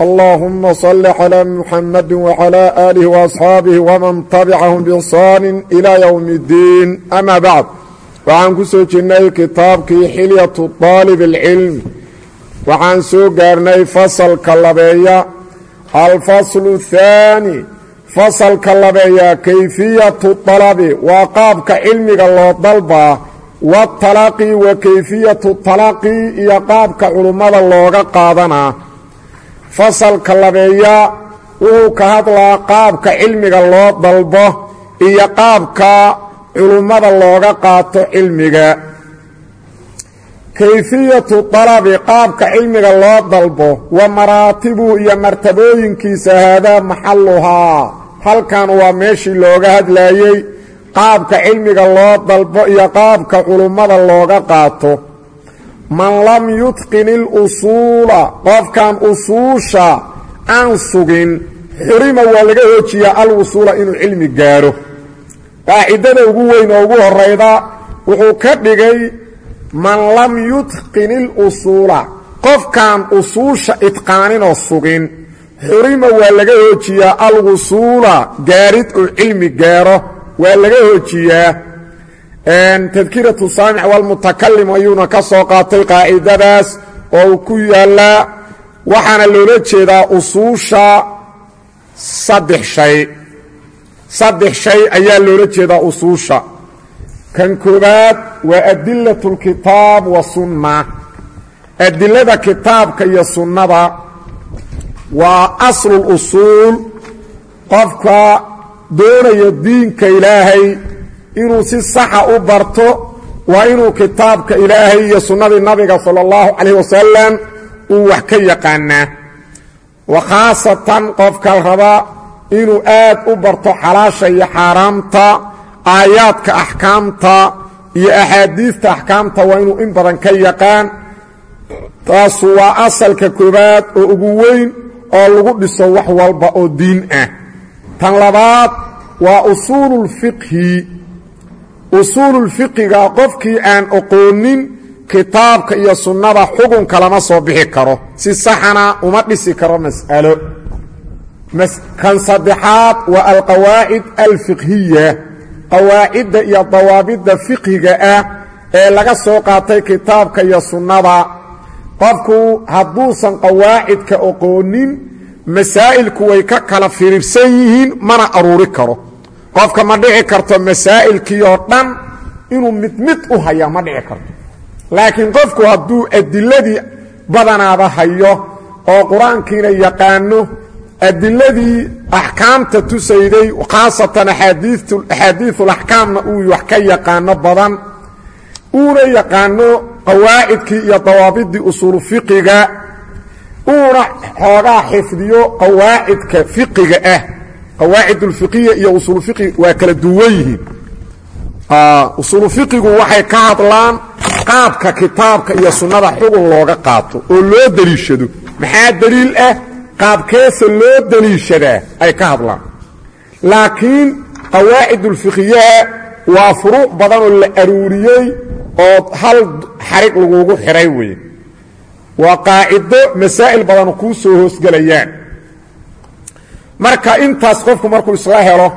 اللهم صل على محمد وعلى آله وأصحاabه وman تبcaهm بإحsaan إلى yوم الdiin أmا bعd waxaan ku soo jirnay kitaabkii xilyaة طaalib الcilm waxaan soo gaarnay fasalka labeeya alfasl الثaanي fasalka labeeya kayfiyaة طalabi waa qaabka cilmiga loo dalbaa wالtalaqi wa kayfiyaة talaqi iyo qaabka culummada looga qaadanaa fasalka labeeya wuxuu ka hadlaa qaabka cilmiga loo dalbo iyo qaabka culummada looga qaato cilmiga. Kayfiyatu dalabi qaabka cilmiga loo dalbo wa maraatibuhu iyo martabooyinkiisa haadaa maxalluhaa halkan waa meeshii looga hadlayey qaabka cilmiga loo dalbo iyo qaabka culummada looga qaato man lam yutqin ilusuula qofkan usuusha aan sugin xurima waa laga hoojiyaa alwusuula inuu cilmi gaaro. Qaacidada ugu weyn oo ugu horayda wuxuu ka dhigay man lam yutqin ilusuula qofkan usuusha idqaaninoo sugin xurima waa laga hoojiyaa alwusuula gaarid uu cilmi gaaro waa laga hoojiyaa tadkiratu saamic walmutakalim ayuuna ka soo qaatay qaacidadaas oo ku yaallaa waxaana loola jeedaa usuusha saddex shay. Saddex shay ayaa loola jeedaa usuusha. Kan koowaad waa adilatu lkitaab wa sunna. Adilada kitaabka iyo sunnada waa asluusuul qofka doonaya diinka ilaahay inuu si saxa u barto waa inuu kitaabka ilaahay iyo sunnadii nabiga sala allahu calayh wasalam uu wax ka yaqaanaa. Wa khaasatan qofka raba inuu aad u barto xalaasha iyo xaaraamta aayaadka axkaamta iyo axaadiista axkaamta waa inuu in badan ka yaqaan. Taasu waa asalka koowaad oo ugu weyn oo lagu dhiso wax walba oo diin ah. Tan labaad waa usuululfiqhi usuululfiqiga qofkii aan oqoonin kitaabka iyo sunnada xukunka lama soo bixi karo. Si saxana uma dhisi karo mas'alo. Kan saddexaad waa alqawaacid alfiqhiya qawaacidda iyo dawaabidda fiqhiga ah ee laga soo qaatay kitaabka iyo sunnada. Qofku hadduusan qawaacidka oqoonin masaa'ilku way ka kala firirsan yihiin mana aruuri karo qofka ma dhici karto masaa'ilkii oo dhan inuu mid mid u hayaa ma dhici karto. Laakiin qofku hadduu adiladii badanaada hayo oo qur'aankiina yaqaano adiladii axkaamta tusayday khaasatan axaadiiulaxkaamna uu wax ka yaqaano badan uuna yaqaano qawaacidkii iyo dawaabidii usuulu fiqiga uuna xoogaa xifdiyo qawaacidka fiqiga ah qawaacid ulfiqiya iyo usuulu fiqi waa kala duwan yihiin. Usuulu fiqigu waxay ka hadlaan qaabka kitaabka iyo sunnada xugun looga qaato oo loo deliishado. Maxaa deliil ah? Qaabkeesa loo deliishadaa ay ka hadlaan. Laakiin qawaacid ulfiqiyaha waa furuuc badan oo la aruuriyey oo hal xarig lagugu xidhay weye waa qaacido masaa'il badan kuu soo hoosgelayaan marka intaas qofku markuu isla helo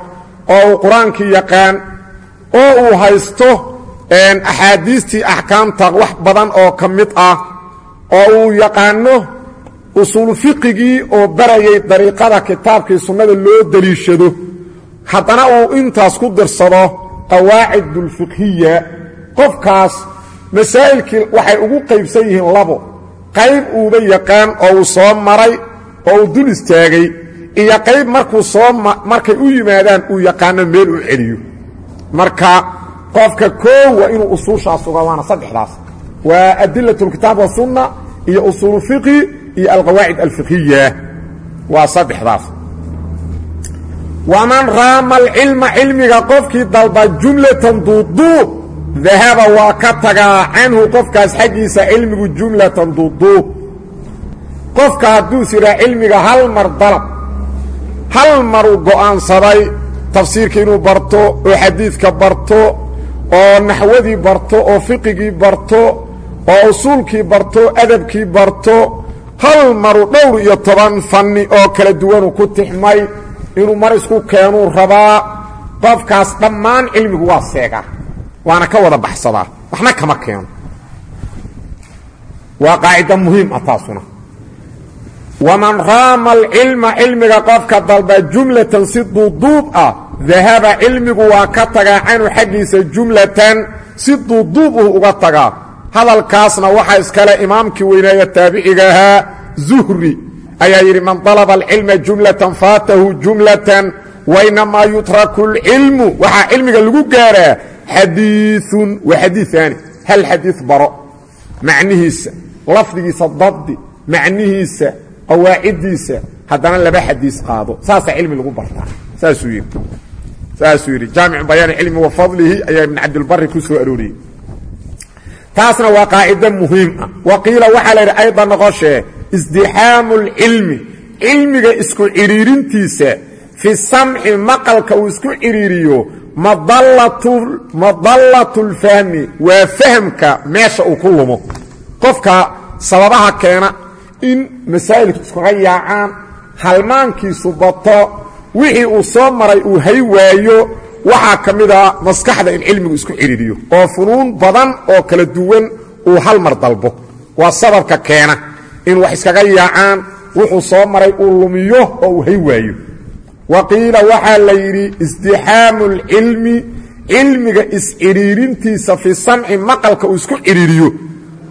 oo uu qur'aankii yaqaan oo uu haysto axaadiistii axkaamta wax badan oo ka mid ah oo uu yaqaano usuulu fiqigii oo barayay dariiqada kitaabkii sunnada loo deliishado haddana uu intaas ku dirsado qawaacidulfiqhiya qofkaas masaa'ilkii waxay ugu qaybsan yihiin labo qayb uuba yaqaan oo uu soo maray oo uu dul istaagay iyo qayb markuu soo markay u yimaadaan uu yaqaano meel u celiyo. Marka qofka koow waa inuu usuushaas uga waana saddexdaas. Waa adilat اlkitaab wasunna iyo usuulu fiqhi iyo alqawaacid alfiqhiya waa saddexdaas. Waman raama alcilma cilmiga qofkii dalba jumlatan duuduub dahaba waa ka tagaa canhu qofkaas xaggiisa cilmigu jumlatan duuduub. Qofka hadduus yidhaha cilmiga hal mar dalab hal maruu go'aansaday tafsiirka inuu barto oo xadiidka barto oo naxwadii barto oo fiqigii barto oo usuulkii barto adabkii barto hal maruu dhowr iyo toban fanni oo kala duwanuu ku tixmay inuu mar isku keenuu rabaa qofkaas dhammaan cilmigu waa seegaa waana ka wada baxsadaa waxna kama keeno. Waa qaacida muhiim ah taasuna waman raama alcilma cilmiga qofka dalba jumlatan si duuduub ah dahaba cilmigu waa ka tagaa canhu xaggiisa jumlatan si duuduub uh uga tagaa hadalkaasna waxaa iskale imaamkii weynaaya taabiciga ahaa zuhri. Ayaa yidhi man dalaba alcilma jumlatan faatahu jumlatan wainamaa yutraku اlcilmu waxaa cilmiga lagu gaaraa xadiiun waa xadiiaani hal xadiid baro. Macnihiisa lafdigiisa dabdi macnihiisa qawaaciddiisa haddana laba xadiis qaado. Saasaa cilmi lagu bartaa. Saasuu yidhi saasuu yidhi jaamicu bayaani cilmi wa fadlihi ayaa ibn cabdilbari ku soo arooriyey. Taasna waa qaacido muhiim ah. Wa qiila waxaa la yidhi ayda noqoshee isdixaamu اlcilmi cilmiga isku cidhiirintiisa fi samci maqalka uu isku cidhiiriyo madallatu اlfahmi waa fahmka meesha uu ku lumo. Qofka sababaha keena in masaa'ilku iskaga yaacaan halmaankiisu bato wixii uu soo maray uu hay waayo waxaa ka mid a maskaxda in cilmigu isku cidhiiriyo oo funuun badan oo kala duwan uu hal mar dalbo. Waa sababka keena in wax iskaga yaacaan wuxuu soo maray uu lumiyo oo uu hay waayo. Wa qiila waxaa la yidhi isdixaamu اlcilmi cilmiga iscidhiirintiisa fi samci maqalka uu isku cidhiiriyo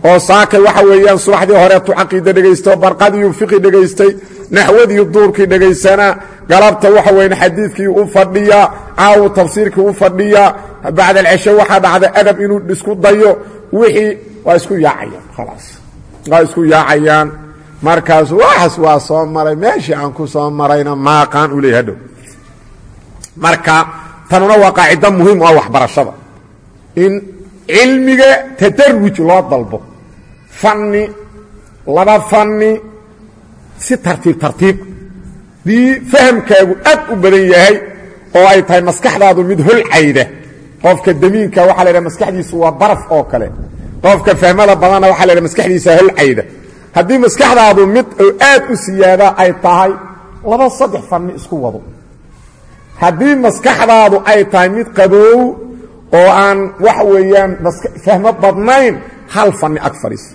oo saakay waxa weeyaan subaxdii horeetu caqiida dhegaysto barqadiiu fiqi dhegaystay naxwadii duurkii dhegaysanaa galabta waxa weyan xadiidkii u fadhiyaa caawu tafsiirkii u fadhiyaa bacd alceshe waxaa dhacda adab inuu isku dayo wixii waa isku yaacayaan khalaas. Waa isku yaacayaan. Markaas waxaas waa soo maray meeshii aan ku soo marayna maaqaan u leey marka tanuna waa qaacido muhiim u ah waxbarashada. In cilmiga tadaruj loo dalbo fanni laba fanni si tartiib tartiib. Dii fahamkaagu aad u badan yahay oo ay tahay maskaxdaadu mid holcayda qofka damiinka waxaa la ydhaha maskaxdiisu waa baraf oo kale. Qofka fahmada badanna waxa la ydhaha maskaxdiisa holcayda haddii maskaxdaadu mid oo aad u siyaada ay tahay laba saddex fanni isku wado. Haddii maskaxdaadu ay tahay mid qaboow oo aan waxa weeyaan fahmo badnayn hal fanni ag fadhiis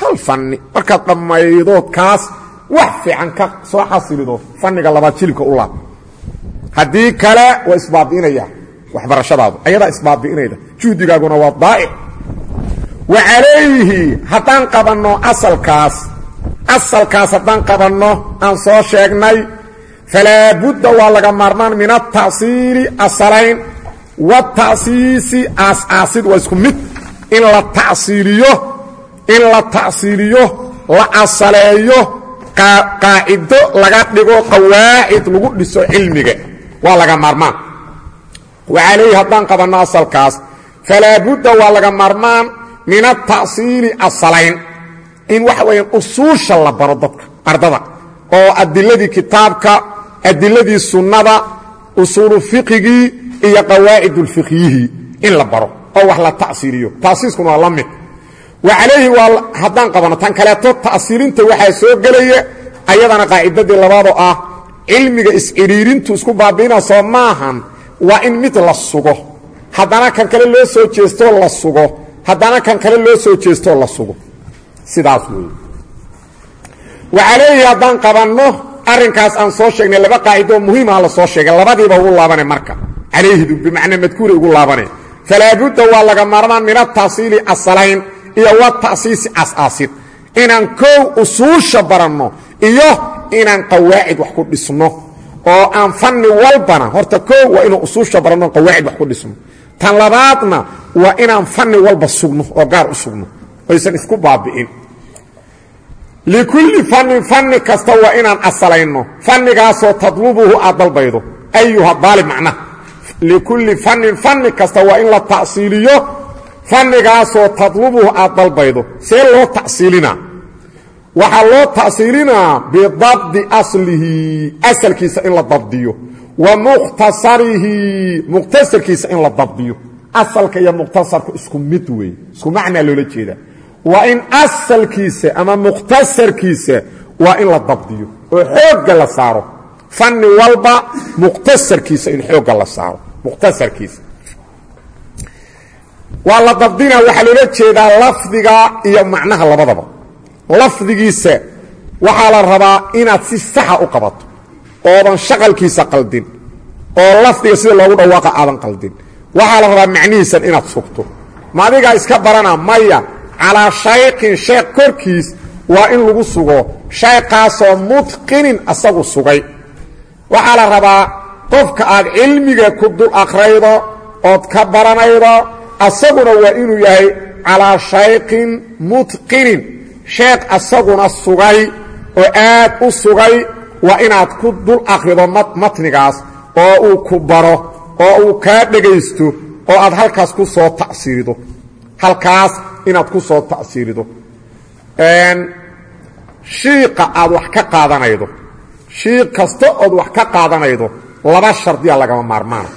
hal fanni. Markaad dhammaydood kaas wax fiican ka soo xasilido fanniga labaad jilibka u laab. Haddii kale waa isbaabi'inaya waxbarashadaadu ayadaa isbaabi'inayda juhdigaaguna waa daa'ic wa calayhi haddaan qabanno asalkaas asalkaas haddaan qabanno aan soo sheegnay falaa budda waa laga maarmaan min atacsiili asalayn. Watacsiisi aas-aasid waa isku mid. In la tacsiiliyo in la tacsiiliyo la asaleeyo qaacido laga dhigo qawaacid lagu dhiso cilmiga. Waa laga maarmaan. Wa calayhi haddaan qabanno asalkaas falaa budda waa laga maarmaan min atacsiili asalayn. In waxa weeyaan usuusha la baro dadka ardada oo adiladii kitaabka adiladii sunnada usuulu fiqigii iyo qawaacid ulfiqyihii in la baro oo wax la tacsiiliyo taasiiskuna waa la mid wa calayhi waa haddaan qabanno tan kaleeto ta'siilinta waxaa soo gelaya ayadana qaacidadii labaadoo ah cilmiga iscidhiirintu isku baabi'ina soo maahan waa in mid la sugo. Haddana kan kale loo soo jeestoo la sugo. Haddana kan kale loo soo jeestoo la sugo. Sidaas weeye. Wa calayhi haddaan qabanno arrinkaas aan soo sheegnay laba qaacidoo muhiimaha la soo sheegay. Labadiiba ugu laabane marka. Calayhidu bimacnaa madkuura ugu laabane falaa waa laga maarmaan min atasiili asalayn iyo watasiisi asaasid inaan kow usuusha baranno iyo inaan qawaacid wax ku dhisno oo aan fanni walbana horta kow waa inaan usuusha baranno qawaacid wax ku dhisno. Tan labaadna waa inaan fanni walba sugno oo gaar u sugno oysan isku baabi'in. Likulli fannin fanni kasta waa inaan asalayno fannigaasoo tadlubuhu aad dalbaydo. Ayuha daalib macnaha likulli fannin fanni kasta waa in la ta'siiliyo fannigaasoo tadlubuhu aad dalbaydo see loo ta'siilinaa waxaa loo ta'siilinaa bidabdi aslihi asalkiisa in la dabdiyo wa mukhtasarihi mukhtasarkiisa in la dabdiyo. Asalka iyo mukhtasarku isku mid weeye isku macnaa loola jeedaa. Waa in asalkiisa ama mukhtasarkiisa waa in la dabdiyo oo xoogga la saaro. Fanni walba mukhtasarkiisa in xoogga waa la dabdina waxaa loola jeedaa lafdiga iyo macnaha labadaba. Lafdigiisa waxaa la rabaa inaad si saxa u qabato oodan shaqalkiisa qaldin oo lafdiga sida loogu dhawaaqa aadan qaldin. Waxaa la rabaa macnihiisan inaad sugto. Ma adigaa iska barana maya calaa shaykin sheekh korkiis waa in lagu sugo. Shaykaasoo mutqinin asagu sugay. Waxaa la rabaa qofka aad cilmiga ku dul akhraydo ood ka baranaydo asaguna waa inuu yahay calaa shaykin mutqinin sheekh asaguna sugay oo aad u sugay waa inaad ku dul akhrido matnigaas oo uu ku baro oo uu kaa dhegaysto oo aad halkaas ku soo tasiirido halkaas inaad ku soo ta'siirido shiiqa aad wax ka qaadanaydo. Shiiq kasta ood wax ka qaadanaydo laba shardiya lagama maarmaana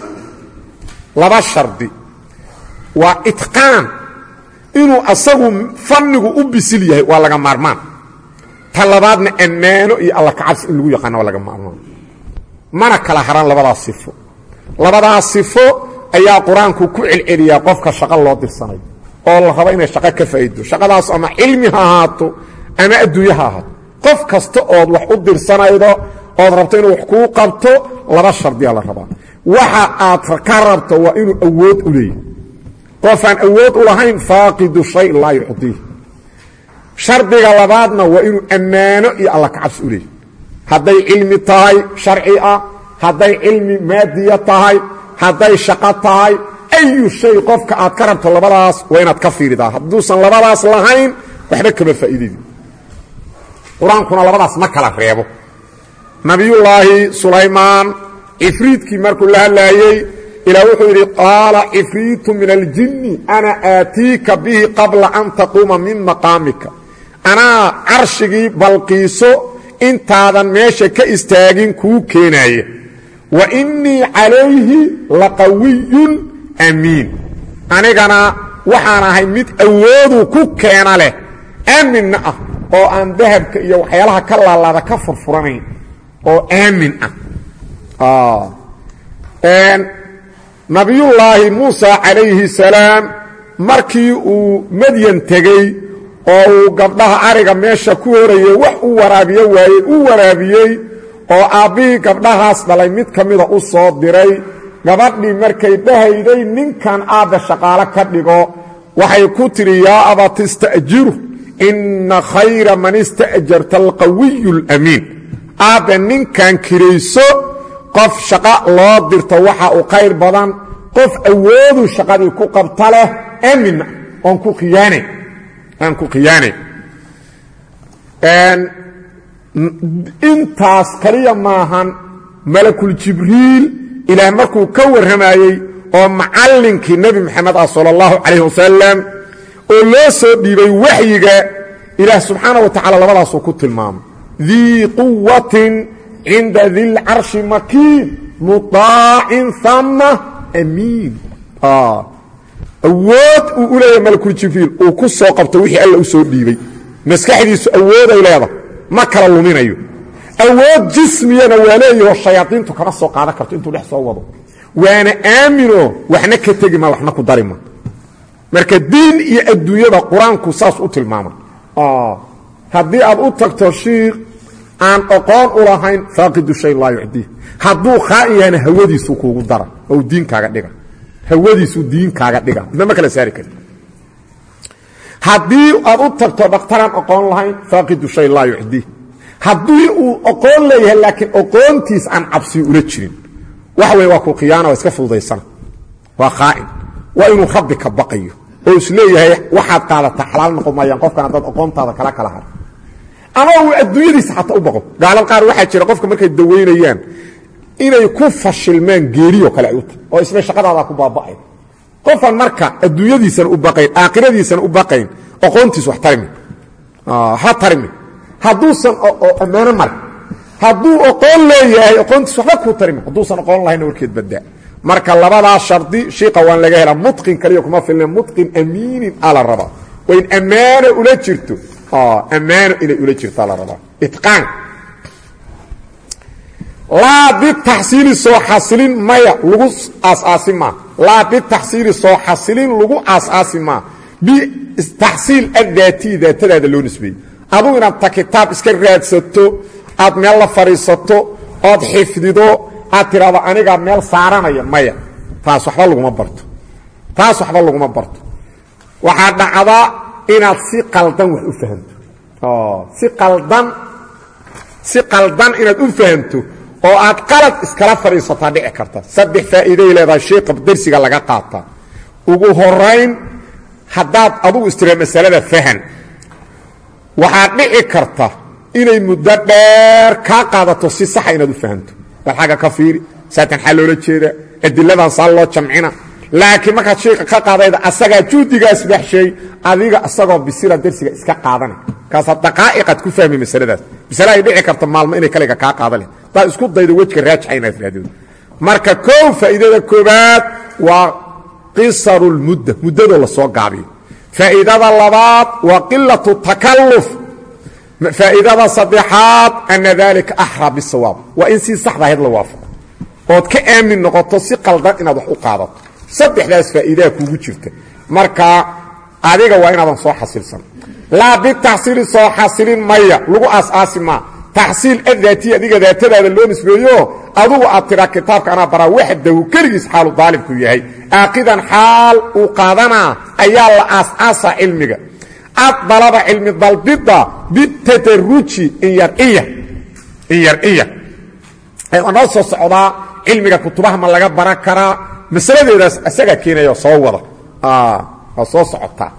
laba shardi waa itqaan. Inuu asagu fannigu u bisil yahay waa laga maarmaan. Ta labaadna ammaano iyo alla kacabsi in lagu yaqaana waa laga maarmaan. Mana kala haran labadaas sifo. Labadaas sifo ayaa qur'aanku ku celceliyaa qofka shaqo loo dirsanayo oo la rabo inay shaqo ka faa'ido shaqadaas ama cilmi ha ahaato ama adduunye ha ahaato. Qof kasta ood wax u dirsanaydo ood rabto inuu wax kuu qabto laba shardiyaa la rabaa. Waxa aad ka rabto waa inuu awood u leeyahy qofaan awood u lahayn faaqidu shay laa yucdiih. Shardiga labaadna waa inuu ammaano iyo alla kacabsi u leeyahy hadday cilmi tahay sharci ah. Hadday cilmi maadiya tahay hadday shaqo tahay ayu shay qofka aad ka rabto labadaas waa inaad ka fiiridaa. Hadduusan labadaas lahayn waxba kama faa'iidadi qur'aankuna labadaas ma kala reebo. Nabiyullaahi sulaymaan cifriidkii markuu la hadlaayey ilaa wuxuu yidhi qaala cifriitu min aljinni? Ana aatiika bihi qabla an taquuma min maqaamika. Anaa carshigii balqiiso intaadan meesha ka istaagin kuu keenaaya wa innii calayhi laqawiyun amiin. Anigana waxaan ahay mid awoodu ku keena leh aaminna ah oo aan dahabka iyo waxyaalaha ka laalaada ka furfuranayn oo aamin ah nabiyullaahi muusa calayhi salaam markii uu madyan tegey oo uu gabdhaha ariga meesha ku horayey wax u waraabiyo waayey u waraabiyey oo aabbihii gabdhahaas dhalay mid ka mida u soo diray gabadhii markay dhahayday ninkan aabbe shaqaalo ka dhigo waxay ku tidhi yaa abatista'jiru inna khayra man ista'jarta alqawiyu alamiin. Aabbe ninkan kirayso qof shaqo loo dirto waxa uu khayr badan qof awoodu shaqadii ku qabta leh aaminna oon ku khiyaanayn aan ku khiyaanayn intaas kaliya maahan malakul jibriil ilaah markuu ka warramayey oo macallinkii nebi moxamed ah sala allahu calayh wasalam oo loo soo dhiibay waxyiga ilaah subxaana wa tacala labadaasuu ku tilmaamay. Dii quwatin cinda dilcarshi makiin muطaacin ama amiin awood uu u leeyahay malakul jibriil uu ku soo qabto wixii alla u soo dhiibay maskaxdiisu awooday leedahay ma kala luminayo awood jismiyana waa leeyaho shayaadiintu kama soo qaadan karto intuu dhex soo wado waana aamino waxna ka tegi ma waxna ku dari ma marka diin iyo adduunyada qur'aanku saas u tilmaamay haddii aad u tagto shiikh aan oqoon u lahayn faaqidu shay laa yucdii. Hadduu khaa'in yahana hawadiisuu kuugu dara ou diinkaaga dhiga. Hawadiisuu diinkaaga dhiga. Midna ma kala saari kari haddii aad u tagto dhakhtaraan oqoon lahayn faaqidu shay laa yucdii. Haddii uu oqoon leeyahay laakiin oqoontiis aan cabsiyo ula jirin. Waxa wey waa ku khiyaana waa iska fududaysana. Waa khaa'in. Waa inuu rabbi ka baqayo. Oo is leeyahay waxaad qaadataa xalaal noqon maayaan qofkan haddaad oqoontaada kala kala har ama uu adduunyadiisa xataa u baqo. Gaalad qaar waxaa jira qofka markay dawaynayaan inay ku fashilmaan geeriyo kale ay oo isna shaqadaadaa ku baaba'ay. Qofan marka adduunyadiisana u baqayn aakhiradiisana u baqayn aqoontiis wax tarimi. Ha tarimi. Hadduusan ammaano mara hadduu aqoon leeyahay aqoontiis waxba kuu tarimi. Hadduusan aqoon lahayna warkeed badaa marka labadaa shardi shiiqa waan laga helaa. Mutqin kaliya kuma filna. Mutqin amiinin aa la rabaa waa in ammaano ula jirto ammaano inay ula jirtaa la rabaa itqaan. Laa bitaxsiili soo xasilin maya lagu aasaasi maa laa bitaxsiili soo xasilin lagu aasaasi maa bitaxsiil addaatiyi daatadaada loo nisbeeyey. Adugu inaad ta kitaab iska raadsato aad meel la fadhiisato ood xifdido aad tidhahdo anigaa meel saaranaya maya. Taas waxba laguma barto. Taas waxba laguma barto. Waxaa dhacdaa inaad si qaldan wax u fahamto. Si qaldan si qaldan inaad u fahamto oo aad qalad iskala fadhiisataa dhici karta. Saddex faa'iiday leedahay sheika dersiga laga qaataa ugu horayn haddaad adugu istira masalada fahan waxaad dhici karta inay muddo dheer kaa qaadato si saxa inaad u fahamto. Bal xagga ka fiiri saatan xaa loola jeeda adiladan saa loo jamcina laakiin markaad sheika ka qaadayda asagaa juudigaas baxshay adiga isagoo bisila dersiga iska qaadana kaasaa daqaa'iqaad ku fahmi masaladaas. Masale ay dhici karta maalmo inay kaliga kaa qaada leh isku daydo wejka raajixa inaad raadido marka koow faa'iidada koobaad waa qisaru lmudda muddadoo la gaabiyo. Faa'iidada labaad waa qilatu takalluf. Faa'iidada saddexaad ana dalika axraa bisawaab waa in si saxda ahayd la waafaqo. Ood ka aamin noqoto si qaldan inaad wax u qaadato saddexdaas faa'iidaha kuugu jirta. Marka adiga waa inaadan soo xasilsan. Laa bitaxsiili soo xasilin maya. Lagu aas-aasi maa taxsiil adaatiya adiga daatadaada loo nisbeeyo adugu aad tidhaa kitaabka anaa baraa waxdahu keligiis xaalu daalibku yahay. Aaqidan xaal uu qaadanaa ayaa la aas-aasaa cilmiga. Ad dalaba cilmi dalbidda bitadaruji inyar inyar inyar inyar waa noo soo socdaa cilmiga kutubaha ma laga baran karaa masaladeedaas isagaa keenaya soo wada. Waa soo socotaa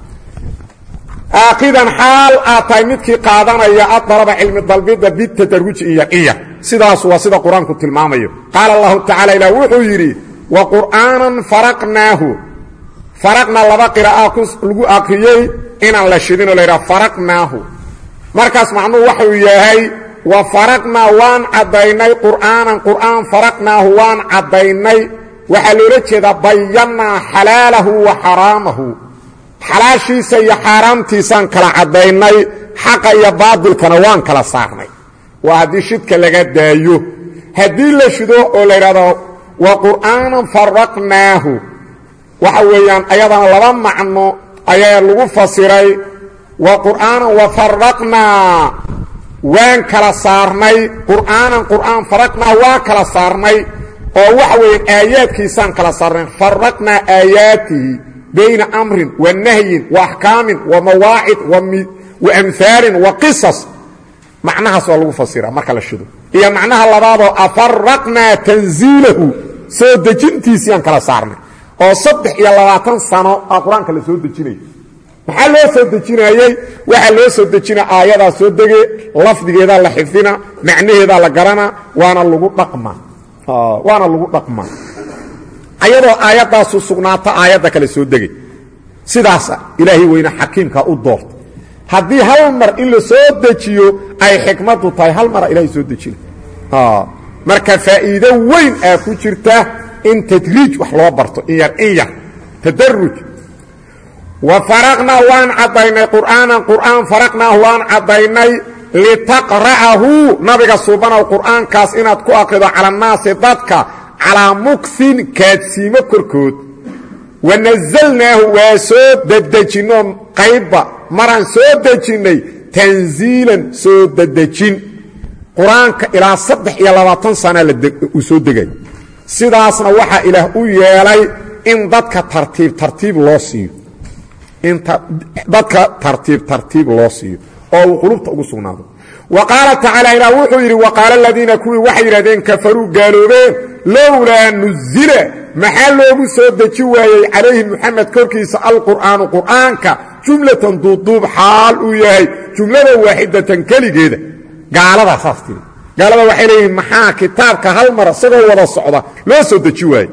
aaqidan xaal aad tahay midkii qaadanaya adalaba cilmi dalbidda bitadaruji inyar inyar sidaas waa sida qur'aanku tilmaamayo. Qaala allahu tacala ilah wuxuu yidhi wa qur'aanan faraqnaahu. Faraqnaa laba qira'a lagu akriyey inaan la shidinoo la yidhaha faraqnaahu. Markaas macnuhu waxuu yahay wa waxaa loola jeedaa bayannaa xalaalahu wa xaraamahu. Xalaashiisa iyo xaaraamtiisaan kala caddaynay xaqa iyo baadilkana waan kala saarnay. Waa haddii shidka laga daayo. Haddii la shido oo la yidhahdo wa qur'aanan faraqnaahu waxa weeyaan ayadana laba macno ayaa lagu fasiray wa qur'aanan wa faraqnaa waan kala saarnay qur'aanan qur'aan faraqnaa waa kala saarnay oo waxa weeyaan aayaadkiisaan kala saarnay faraqnaa aayaatihi bayna amrin wa nahyin wa axkaamin wa mawaacid wa amhaalin wa qisas. Macnahaas waa lagu fasira marka la shido. Iyo macnaha labaadoo afaraqnaa tanziilahu soo dejintiisiiaan kala saarnay. Oo saddex iyo labaatan sano aa qur'aanka la soo dejinaya maxaa loo soo dejinayey waxaa loo soo dejina aayadaa soo dege lafdigeedaa la xifdina macnaheedaa la garana waana lagu dhaqmaa waana lagu dhaqmaa ayadoo aayaddaasu sugnaata aayadda kale soo degay. Sidaasa ilaahay weyne xakiimka u doorta haddii hal mar in la soo dejiyo ay xikmaddu tahay hal mara ilahay soo dejina marka faa'iido weyn aa ku jirta in tadriij wax loo barto in yar in yar. Tadaruj wa faraqnaa waan caddaynay qur'aanan qur'aan faraqnaahu waan caddaynay litaqra'ahu nabiga suubanow qur'aankaas inaad ku akhrido cala annaasi dadka calaa muksin kaadsiimo korkood. Wa nasalnaahu waa soo dedejinoo qaybba. Maraan soo dejinnay tanziilan soo dedejin qur'aanka ilaa saddex iyo labaatan sanaa uu soo degay. Sidaasna waxaa ilaah u yeelay in dadka tartiib tartiib loo siiyo. In dadka tartiib tartiib loo siiyo oo uu qulubta ugu sugnaado. Wa qaala tacaala ilaah wuxuu yidhi wa qaala aladiina kuwii waxay yidhahdeen kafaruu nuzila. Maxaa loogu soo deji waayey calayhi muxamed korkiisa alqur'aanu qur'aanka jumlatan duuduub xaal uu yahay jumlada waaxidatan keligeeda. Gaaladaa saas tiri. Gaalada waxay leeyihiin maxaa kitaabka hal mar isagoo wada socda loo soo deji waaye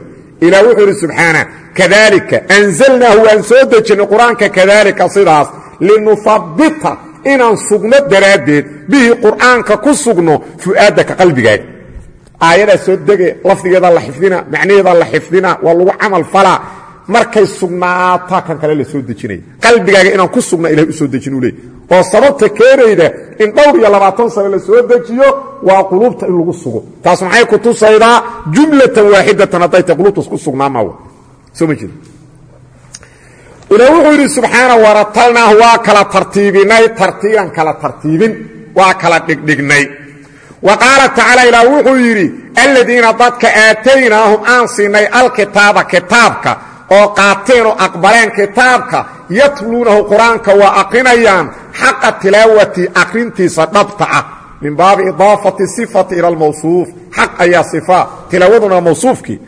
ilaah wuxuu idhi subxaana kadalika anzalnaahu waan soo dejinay qur'aanka kadalika sidaas linuhabbita inaan sugno daraaddeed bihi qur'aanka ku sugno fu'aadaka qalbigaaga aayadaa soo dege lafdigeeda la xifdina macnaheeda la xifdina waa lagu camal markay sugnaataa kan kale la soo dejinaya qalbigaaga inaan ku sugna ilahay u soo dejinuu leey. Oo sababta keenayda in dhowr iyo labaatan sano la soo dejiyo waa quluubta in lagu sugo. Taas maxay ku tusaydaa? Jumlatan waaxidatan hadday tay ku sugnaamawa soo ma jeed ilaah wuxuu yidhi subxaana waratalnaahu waa kala tartiibinay. Tartiiban kala tartiibin waa kala dhigdhignay. Wa qaala tacaala ilaah wuxuu yidhi aladiina dadka aataynaahum aan siinay alkitaaba kitaabka oo qaateen oo aqbaleen kitaabka yatluunahu qur'aanka waa aqrinayaan xaqa tilaawati aqrintiisa dhabta ah min baabi idaafati sifati ila almawsuuf. Xaq ayaa sifa tilaawaduna mawsuufkii.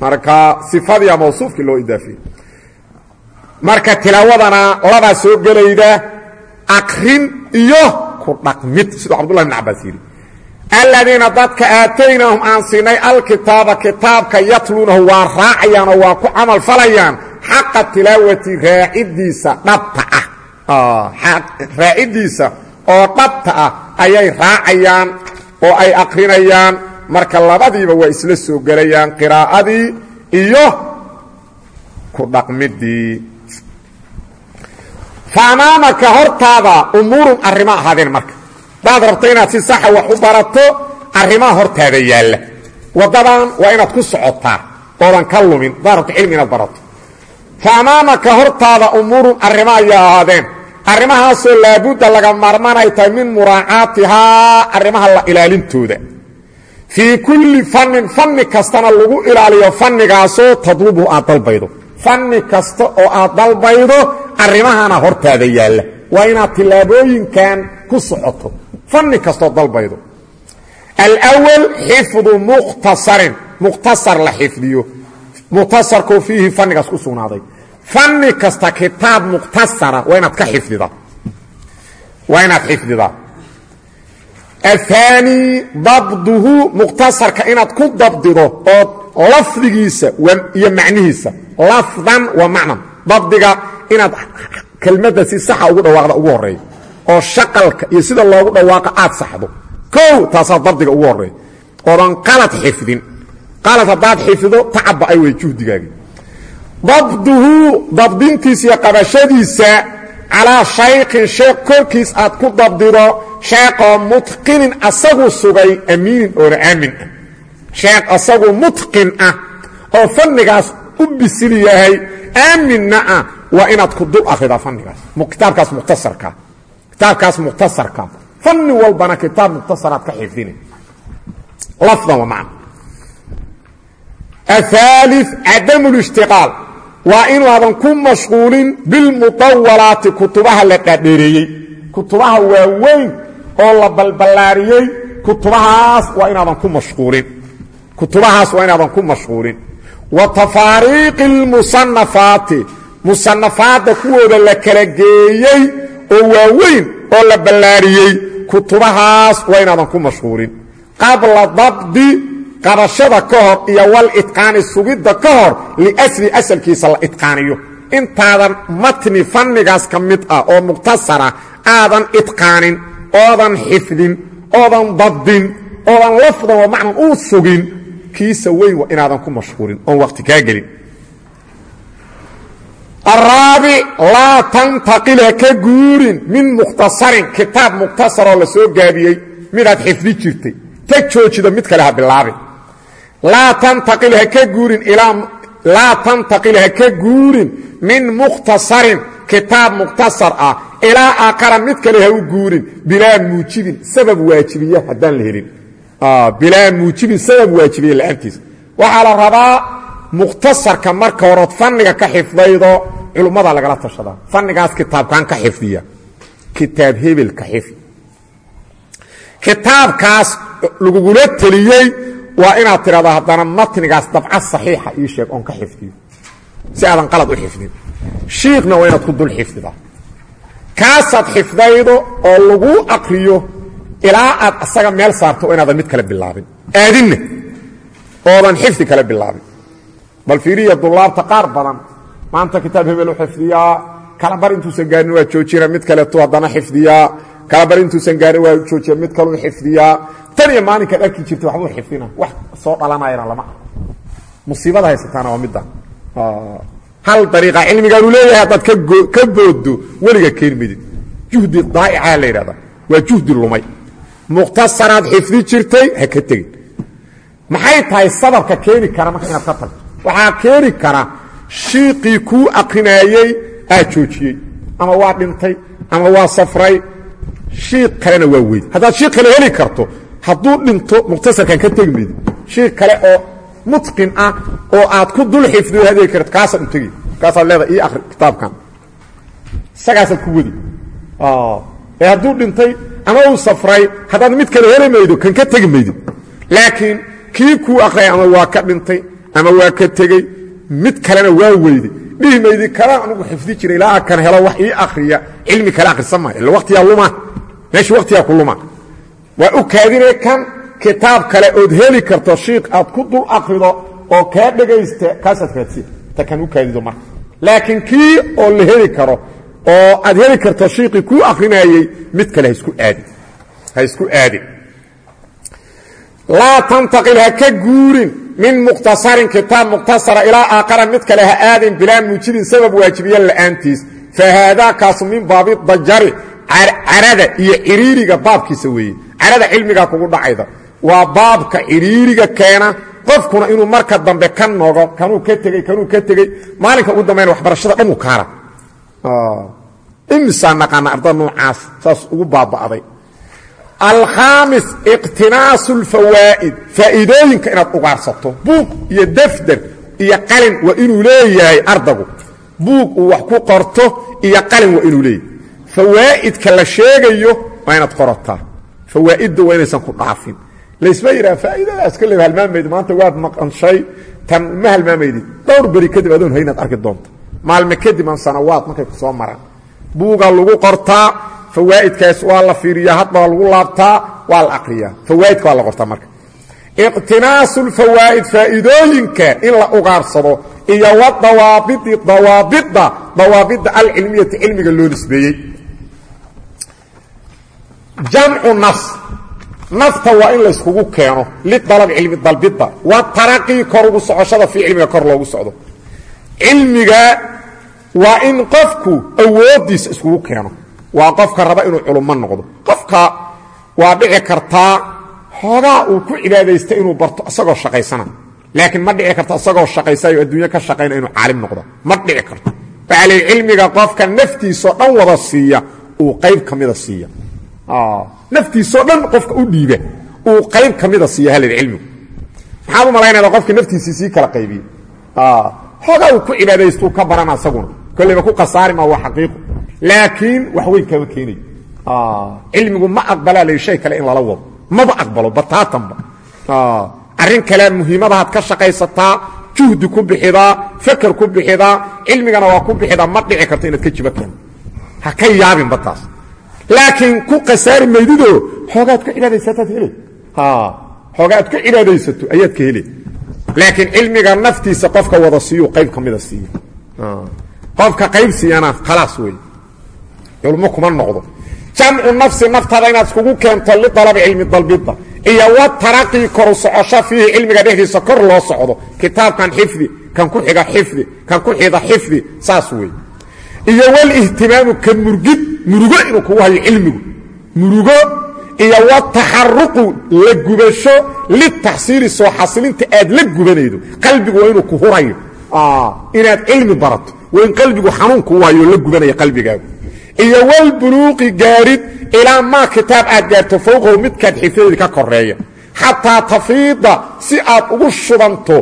Marka sifadiya mawsuufkii loo idaafiyey marka tilaawadana labaa soo gelayda aqrin iyo ku dhaqmid siduu cabdullahi bn cabaas yidhi aladiina dadka aataynaahum aan siinay alkitaaba kitaabka yatluunahu waa raacayaanoo waa ku camal falayaan xaqa tilaawati raacidiisa dhabta ah. Raacidiisa oo dhabta ah ayay raacayaan oo ay aqrinayaan marka labadiiba waa isla soo gelayaan qiraa'adii iyo ku dhaqmidii fa amaamaka hortaada umuurun arrimo ahaadeen marka. Hadaad rabto inaad si saxa wax u barato arrimaha hortaada yaalla. Waddadan waa inaad ku socotaa oodan ka lumin. Hadaad rabto cilmi inaad barato. Fa amaamaka hortaada umuurun arrimo ayaa ahaadeen. Arrimahaasoo laabudda laga maarmanay tahay min muraacaatihaa arrimaha la ilaalintooda. Fii kulli fannin fanni kastana lagu ilaaliyo fannigaasoo tadlubu aad dalbaydo. Fanni kasta oo aad dalbaydo arrimahana hortaada yaalla waa inaad tillaabooyinkan ku socoto. Fanni kastoo dalbaydo. Alwal xifdu mukhtasarin. Mukhtasar la xifdiyo. Mukhtasarkoo fiihi fannigaas ku sugnaaday. Fanni kasta kitaab mukhtasara waa inaad ka xifdidaa waa inaad xifdidaa ahaani dabduhu mukhtasarka inaad ku dabdido oo lafdigiisa iyo macnihiisa. Lafdan wa macnan dabdiga inaad kelmadda si saxa ugu dhawaaqda ugu horreeya oo shaqalka iyo sida loogu dhawaaqa aad saxdo. Kow taasaa dabdiga ugu horreeya oodan qalad xifdin. Qalad haddaad xifdido tacabba ay wey juhdigaagi. Dabduhu dabdintiisa iyo qabashadiisa calaa shaykin sheekh korkiis aad ku dabdido sheekoo mutqinin asagu sugay amiinin oona aamin ah. Sheekh asagu mutqin ah oo fannigaas u bisil yahay aaminna ah waa inaad ku dul akhridaa fannigaas. Kitaabkaas mukhtasarka. Kitaabkaas mukhtasarka. Fanni walbana kitaab mukhtasaraad ka xifdina lafdan wa macna. Ahaali cadamu lishtiqaal waa inuuadan ku mashquulin bilmudawalaati kutubaha la dhaadheereeyey kutubaha waaweyn oo la balballaariyey kutubahaas waa inaadan ku mashquulin. Kutubahaas waa inaadan ku mashquulin wa tafaariiqi اlmusanafaati musanafaadda kuwooda la kala geeyey oo waaweyn oo la ballaariyey kutubahaas waa inaadan ku mashquulin qabla dabdi qabashada ka hor iyo wal itqaani sugidda ka hor liasli asalkiisa la itqaaniyo intaadan matni fannigaas ka mid ah oo mukhtasara aadan itqaanin oodan xifdin oodan dabdin oodan lafdan wa macnan u sugin kiisa weyn inaadan ku mashquulin oon waqti kaa gelin. Araabic laa tantaqil ha ka guurin min mukhtasarin kitaab mukhtasaroo la soo gaabiyey midaad xifdi jirtay. Ka joojido mid kale ha bilaabin. Laa tantaqil ha ka guurin laa tantaqil ha ka guurin min mukhtasarin kitaab mukhtasar ah. Ilaa aakhara mid kale ha u guurin bilaa muujibin sabab waajibiya haddaan la helin bilaa muujibin sabab waajibiya la'aantiis. Waxaa la rabaa mukhtasarka marka horood fanniga ka xifdaydo culummada lagala tashadaa fannigaas kitaabkan ka xifdiya. Kitaab hebel ka xifdi. Kitaabkaas lagugula teliyey waa inaad tidhahdo haddana matnigaas dabca saxiixa ii sheeg oon ka xifdiyo. Si aadan qalad u xifdin. Shiikhna waa inaad ku dul xifdidaa. Kaasaad xifdaydo oo laguu aqriyo ilaa aad asaga meel saarto oo inaadan mid kale bilaabin. Aadinna oodan xifdi kale bilaabin. Bal fiiriya dulaabta qaar badan maanta kitaab hebelu xifdiyaa kalabar intuusan gaarin waa joojina mid kaleetu haddana xifdiyaa kalabar intuusan gaarin waa joojiya mid kaluu xifdiyaa tan iyo maalinkaad arki jirta waxbuu xifdina wax soo dhalanayana lama arko musiibada haysataana waa midda. Hal dariiqa cilmigaanu leeyahay haddaad ka booddo weliga keeni midid juhdi daa'icaa la yidhahda waa juhdi lumay mukhtasaraad xifdi jirtay ha ka tegin. Maxay tahay sababka keeni kara marka inaad ka tagto waxaa keeni kara shiiqii kuu aqrinaayey aa joojiyey ama waa dhintay ama waa safray. Shiiq kalena waa weydi haddaad shiiq kale heli karto hadduu dhinto mukhtasarkan ka tegi maydi. Shiiq kale oo mutqin ah oo aad ku dul xifdiyo hadegi karto kaasaad u tegi. Kaasaad leedahay ii akri kitaabkan. Isagaasaad ku wadi. Ee hadduu dhintay ama uu safray haddaad mid kale heli maydo kan ka tegi maydid laakiin kii kuu akhriyay ama waa ka dhintay ama waa ka tegey mid kalena waa weyday. Dhihi maydi kalaan anugu xifdi jiray ilaa kan helo wax ii akriya cilmi kale akhrisan maayo illa waqtiyaa luma meesha waqtiyaa ku luma waa u kaadinay kan kitaab kale ood heli karto shiik aad ku dul akrido oo kaa dhegaysta kaasaad raadsiya ta kan u kaadido marka. Laakiin kii oo la heli karo oo aad heli karto shiiqii kuu akrinayey mid kale haisku aadin ha isku aadin laa tantaqil ha ka guurin min mukhtasarin kitaab mukhtasara ilaa aaqara mid kale ha aadin bilaa muujibin sabab waajibiya la'aantiis. Fa haadaa kaasu min baabi dajari carada iyo ciriiriga baabkiisa weeye. Carada cilmigaa kugu dhacayda. Waa baabka ciriiriga keena qofkuna inuu marka dambe ka nogo kanuu ka tegey kanuu ka tegey maalinka ugu dambayna waxbarashada dhan uu kaara imisaa naqaana arda noocaas saas ugu baaba'day. Alkhaamis iqtinaasu lfawaa'id faa'iidooyinka inaad ugaarsato. Buug iyo defder iyo qalin waa inuu leeyahay ardagu. Buug uu wax ku qorto iyo qalin waa inuu leeyahay. Fawaa'idka la sheegayo waa inaad qorataa. Fawaa'idda waa inaysan ku dhaafin. Laysma yidhaha faa'iidadaas ka halmaamaydi maanta waad maqanshay tan ma halmaamaydid dhowr beri kadib adoon haynaad arki doonta maalme kadib aan sanawaad markay ku soo maraan buugaa lagu qortaa fawaa'idkaas waa la fiiriyaa hadba waa lagu laabtaa waa la aqriyaa. Fawaa'idka waa la qortaa marka. Iqtinaasu lfawaa'id faa'iidooyinka in la ugaarsado iyo wadawaabidi dawaabidda dawaabidda alcilmiyati cilmiga loo nisbeeyey. Jamcu nafs nafta waa in layskugu keeno lidalab cilmi dalbidda. Wa taraqii kor ugu socoshada fii cilmiga kor loogu socdo cilmiga waa in qofku awooddiisa iskugu keeno. Waa qofka raba inuu culummo noqdo. Qofka waa dhici kartaa xoogaa uu ku cibaadaysta inuu barto isagoo shaqaysana. Laakiin ma dhici karto isagoo shaqaysayo adduunyo ka shaqayna inuu caalim noqdo. Ma dhici karto waxaa cilmiga qofka naftiisao dhan wada siiya uu qayb ka mida siiya. Naftiisao dhan qofka u dhiiba uu qayb ka mida siiya halid cilmigu maxaad u malaynayda qofkii naftiisii sii kala qaybiye xoogaa uu ku cibaadaystuu ka barana isaguna kolleyba ku khasaarima waa xaqiiqu. Laakiin wax weyn kama keenayo cilmigu ma aqbalaa la shay kale in lala wado. Maba aqbalo bataatanba arrin kale muhiimadahaad ka shaqaysataa juhdi ku bixidaa faker ku bixidaa cilmigana waa ku bixidaa ma dhici karto inaad ka jibo keento ha ka yaabinba taas. Laakiin ku khasaari maydidoo xoogaad ka cibaadaysataad hele xoogaad ka cibaadaysato ayaad ka hele laakiin cilmiga naftiisa qofka wada siiyu qayb ka mida siiyo qofka qayb siiyana khalaas wey culmo kuma noqdo. Jamcu nafsi naftaada inaad iskugu keento lidalabi cilmi dalbidda. Iyo wa taraqii koru socosho fiihi cilmiga dhexdiisa kor loo socdo. Kitaabkan xifdi kan ku xiga xifdi kan ku xida xifdi saas wey iyo walihtimaamu ka murgid murugo inuu kugu hayo cilmigu. Murugo iyo wataxaruqu la gubasho litaxsiili soo xasilinta aad la gubanaydo. Qalbigu waa inuu ku hurayo. Inaad cilmi barato. Waa in qalbigu xanuun kuu hayo la gubanaya qalbigaagu. Iyo walbuluuqi gaarid ilaa maa kitaab aad gaarto fowqahu midkaad xifdadeedi ka koreeya xataa tafiida si aad ugu shubanto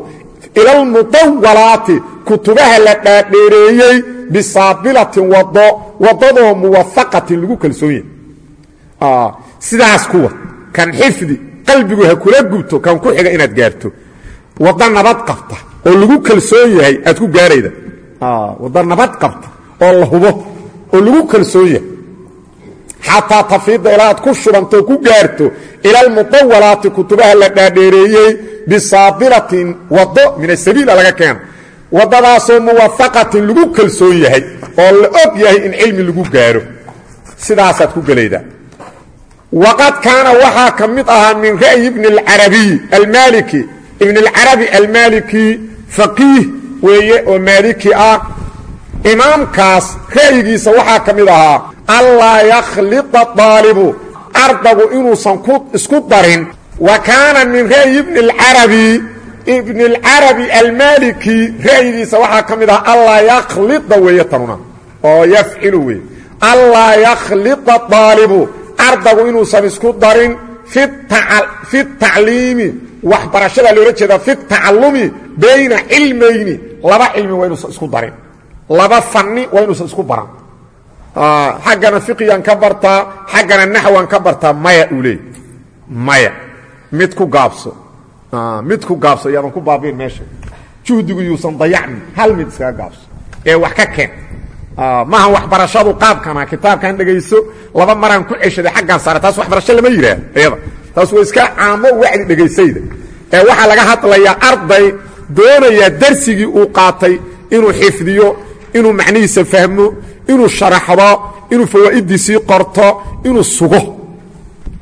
ilalmudawalaati kutubaha la dhaadheereeyey bisaabilatin wado wadadoo muwafaqatin lagu kalsoon yahay sidaas kuwa kan xifdi qalbigu ha kula gubto kan ku xiga inaad gaarto. Waddo nabad qabta oo lagu kalsoon yahay aad ku gaarayda. Waddo nabad qabta oo la hubo oo lagu kalsoon yahay. Xataa tafiida ilaaad ku shubantoo ku gaarto ila almudawalaati kutubaha la dhaadheereeyey bisaabilatin wado min asabiila laga keeno. Wadadaasoo muwafaqatin lagu kalsoon yahay oo la og yahay in cilmi lagu gaaro. Sidaasaad ku gelaydaa waqad kaana waxaa ka mid ahaa min ra'yi ibni alcarabiy almaliki ibn alcarabi almaliki faqiih weeye oo maaliki ah imaamkaas ra'yigiisa waxaa ka mid ahaa allaa yakhlida daalibu ardagu inuusan isku darin wa kaana min ra'yi ibni alcarabi ibn alcarabi almaliki ra'yigiisa waxaa ka mid ahaa allaa yakhlida ardagu inuusan isku darin fi tacliimi waxbarashada loola jeeda fi tacalumi bayna cilmayni. Laba cilmi waa inuusan isku darin. Laba fani waa inuusan isku baran. Xaggana fiqigan ka bartaa xaggana naxwan ka bartaa maya uu leey maya. Mid ku gaabso. Mid ku gaabso yaadan ku baabiin meesha. Juhdigu yuusan dayacmin hal mid iskaga gaabso. Ee wax ka keen maaha waxbarashadu qaabkana kitaabkan dhegayso laba maraan ku ceshaday xaggaan saare taas waxbarasho lama yidhaah iyada taas waa iska caamo wacdi dhegaysayda ee waxaa laga hadlayaa arday doonayaa darsigii uu qaatay inuu xifdiyo inuu macnihiisa fahmo inuu sharaxdo inuu fawaa'idiisii qorto inuu sugo.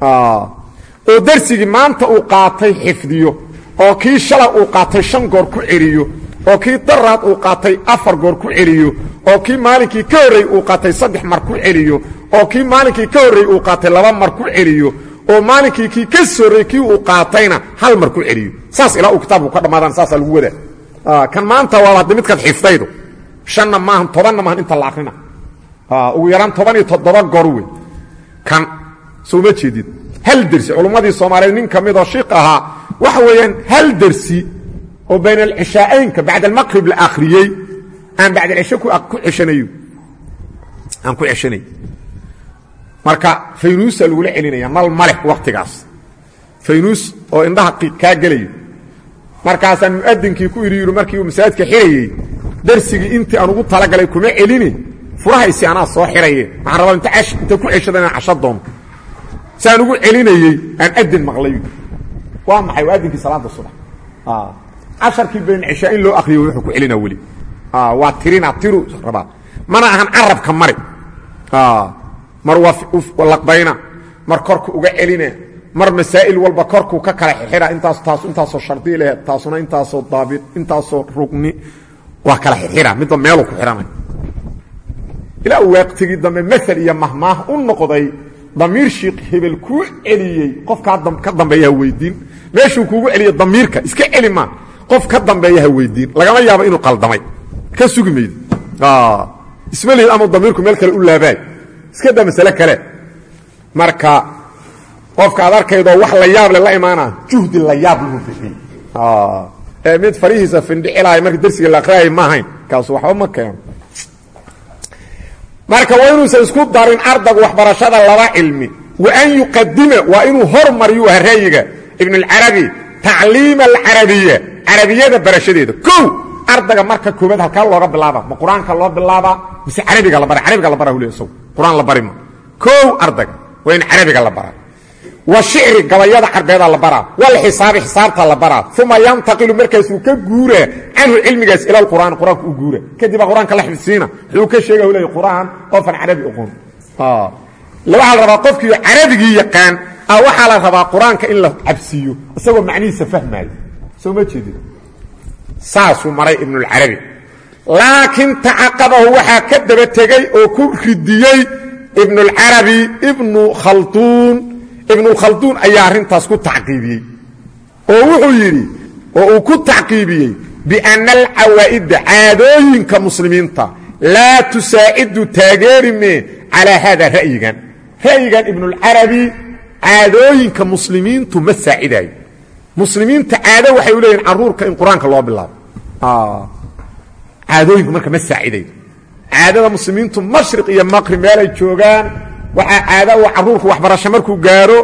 Oo darsigii maanta uu qaatay xifdiyo oo kii shalay uu qaatay shan goor ku celiyo oo kii daraad uu qaatay afar goor ku celiyo oo kii maalinkii ka horreey uu qaatay saddex mar ku celiyo oo kii maalinkii ka horreey uu qaatay laba mar ku celiyo oo maalinkii kii ka sorrey kii uu qaatayna hal mar ku celiyo. Saas ilaa uu kitaabku ka dhammaadaan saasaa lagu wadaa. Kan maanta waa hadda midkaad xifdaydo shanna maahan tobanna maahan inta la akrina. Ugu yaraan toban iyo toddoba goor wey kan soo ma jeedid hal dersi culummadii soomaaliyeed nin ka midoo shiik ahaa waxa weeyaan hal dersi oo bayn alcishaa'aynka bacd almaqrib la akhriyey aan bacd alcisho ku ceshanayo. Aan ku ceshanay marka faynuusa lagula celinaya mal maleh wakhtigaas faynuus oo indhaha kaa gelayo. Markaasaan mu'adinkii ku idhi yidhi markii uu masaajidka xirayey darsigii intii aan ugu talagalay kuma celini furahaysi anaa soo xiraye waxaan rabaa inta inta ku ceshada inaan casho doono. Saan ugu celinayey aan adin maqlay waa maxay? Waa adinkii salaada subax casharkii bayn cishaa in loo akriyo wuxuu ku celinaa weli. Waa tirina tiru rabaa. Mana ahan carabka mari. Mar waa laqbayna mar korku uga celina mar masaa'il walba korkuu ka kala xixira intaas taas intaasoo shardi leh taasuna intaasoo daabit intaasoo rugni. Waa kala xixira midba meeluu ku xidhanay. Ilaa uu waqtigii dambe maal iyo mahmaah u noqday damiir shiik hebel kuu celiyey. Qof ka dambeeya ha weydiin meeshuu kuugu celiye damiirka. Iska celi maa qof ka dambeeya ha weydiin. Lagama yaabo inuu qaldamay. Ka sugi mayd isma lihid ama damiirku meel kale u laabaay iska daa masale kale. Marka qofka ad arkaydoo wax la yaab le la imaana juhdi la yaab lagu bixiyey ee mid farihiisa findhicilahay marka dersiga la akriyay ma ahayn. Kaasu waxba ma keeno. Marka waa isku darin ardagu waxbarashada laba cilmi. Wa an yuqadima waa inuu hormaryu aha ra'yiga ibn اlcarabi tacliima alcarabiya carabiyada barashadeeda o ardaga marka koobaad halkaa looga bilaaba ma qur'aanka loo bilaabaa mise carabiga la bara carabiga la bara hule isagu qur'aan la bari ma. O ardaga waa in carabiga la bara wa shicri gabayada carbeeda la baraa. Walxisaabi xisaabta la baraa. Uma yantaqilu markaasuu ka guura canhu cilmigaas ila qur'aan qur'aanka u guura. Kadib baa qur'aanka la xifsiina wuxuu ka sheega leey qur'aan qofan carabi oqoon waxaa la rabaa qofkii carabigii yaqaan waxaa la rabaa qur'aanka in la cabsiiyo isagoo macnihiisa fahmaayo soo ma jeedin saasuu maray ibnulcarabi laakiin tacaqabahu waxaa ka daba tegey oo ku ridiyey ibnulcarabi ibnu khalduun ibnulkhalduun ayaa arrintaas ku tacqiibiyey. Oo wuxuu yidhi oo uu ku tacqiibiyey bianna alcawaa'idda caadooyinka muslimiinta laa tusaacidu taageeri mee calaa haada ra'yigan. Ra'yigan ibnulcarabi caadooyinka muslimiintu ma saacidaayo muslimiinta caado waxay u leeyihiin carruurka in qur'aanka loo bilaabo. Caadooyinku marka ma saacidayo caadada muslimiintu mashriq iyo maqrib meelay joogaan waxaa caado u carruurku waxbarasho markuu gaaro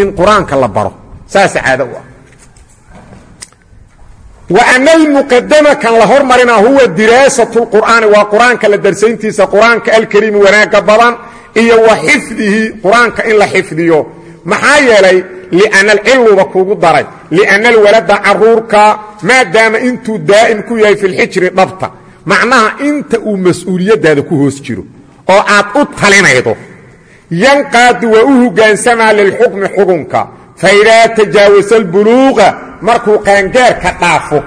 in qur'aanka la baro. Saasa caado u ah. Wa ana almuqadama kan la hormarina huwa diraasatu lqur'aani waa qur'aanka la darsayntiisa qur'aanka alkariimi wanaagga badan iyo wa xifdihi qur'aanka in la xifdiyo maxaa yeelay lianna alciluba kugu daray. lianna alwalada caruurka maadaama intuu daa'im ku yahay filxijri dhabta. macnaha inta uu mas'uuliyaddaada ku hoos jiro oo aad u talinaydo yanqaadu waa u hogaansamaa lilxukmi xukunka. fa idaa tajaawasa albuluuqa markuu qaangaarka dhaafo.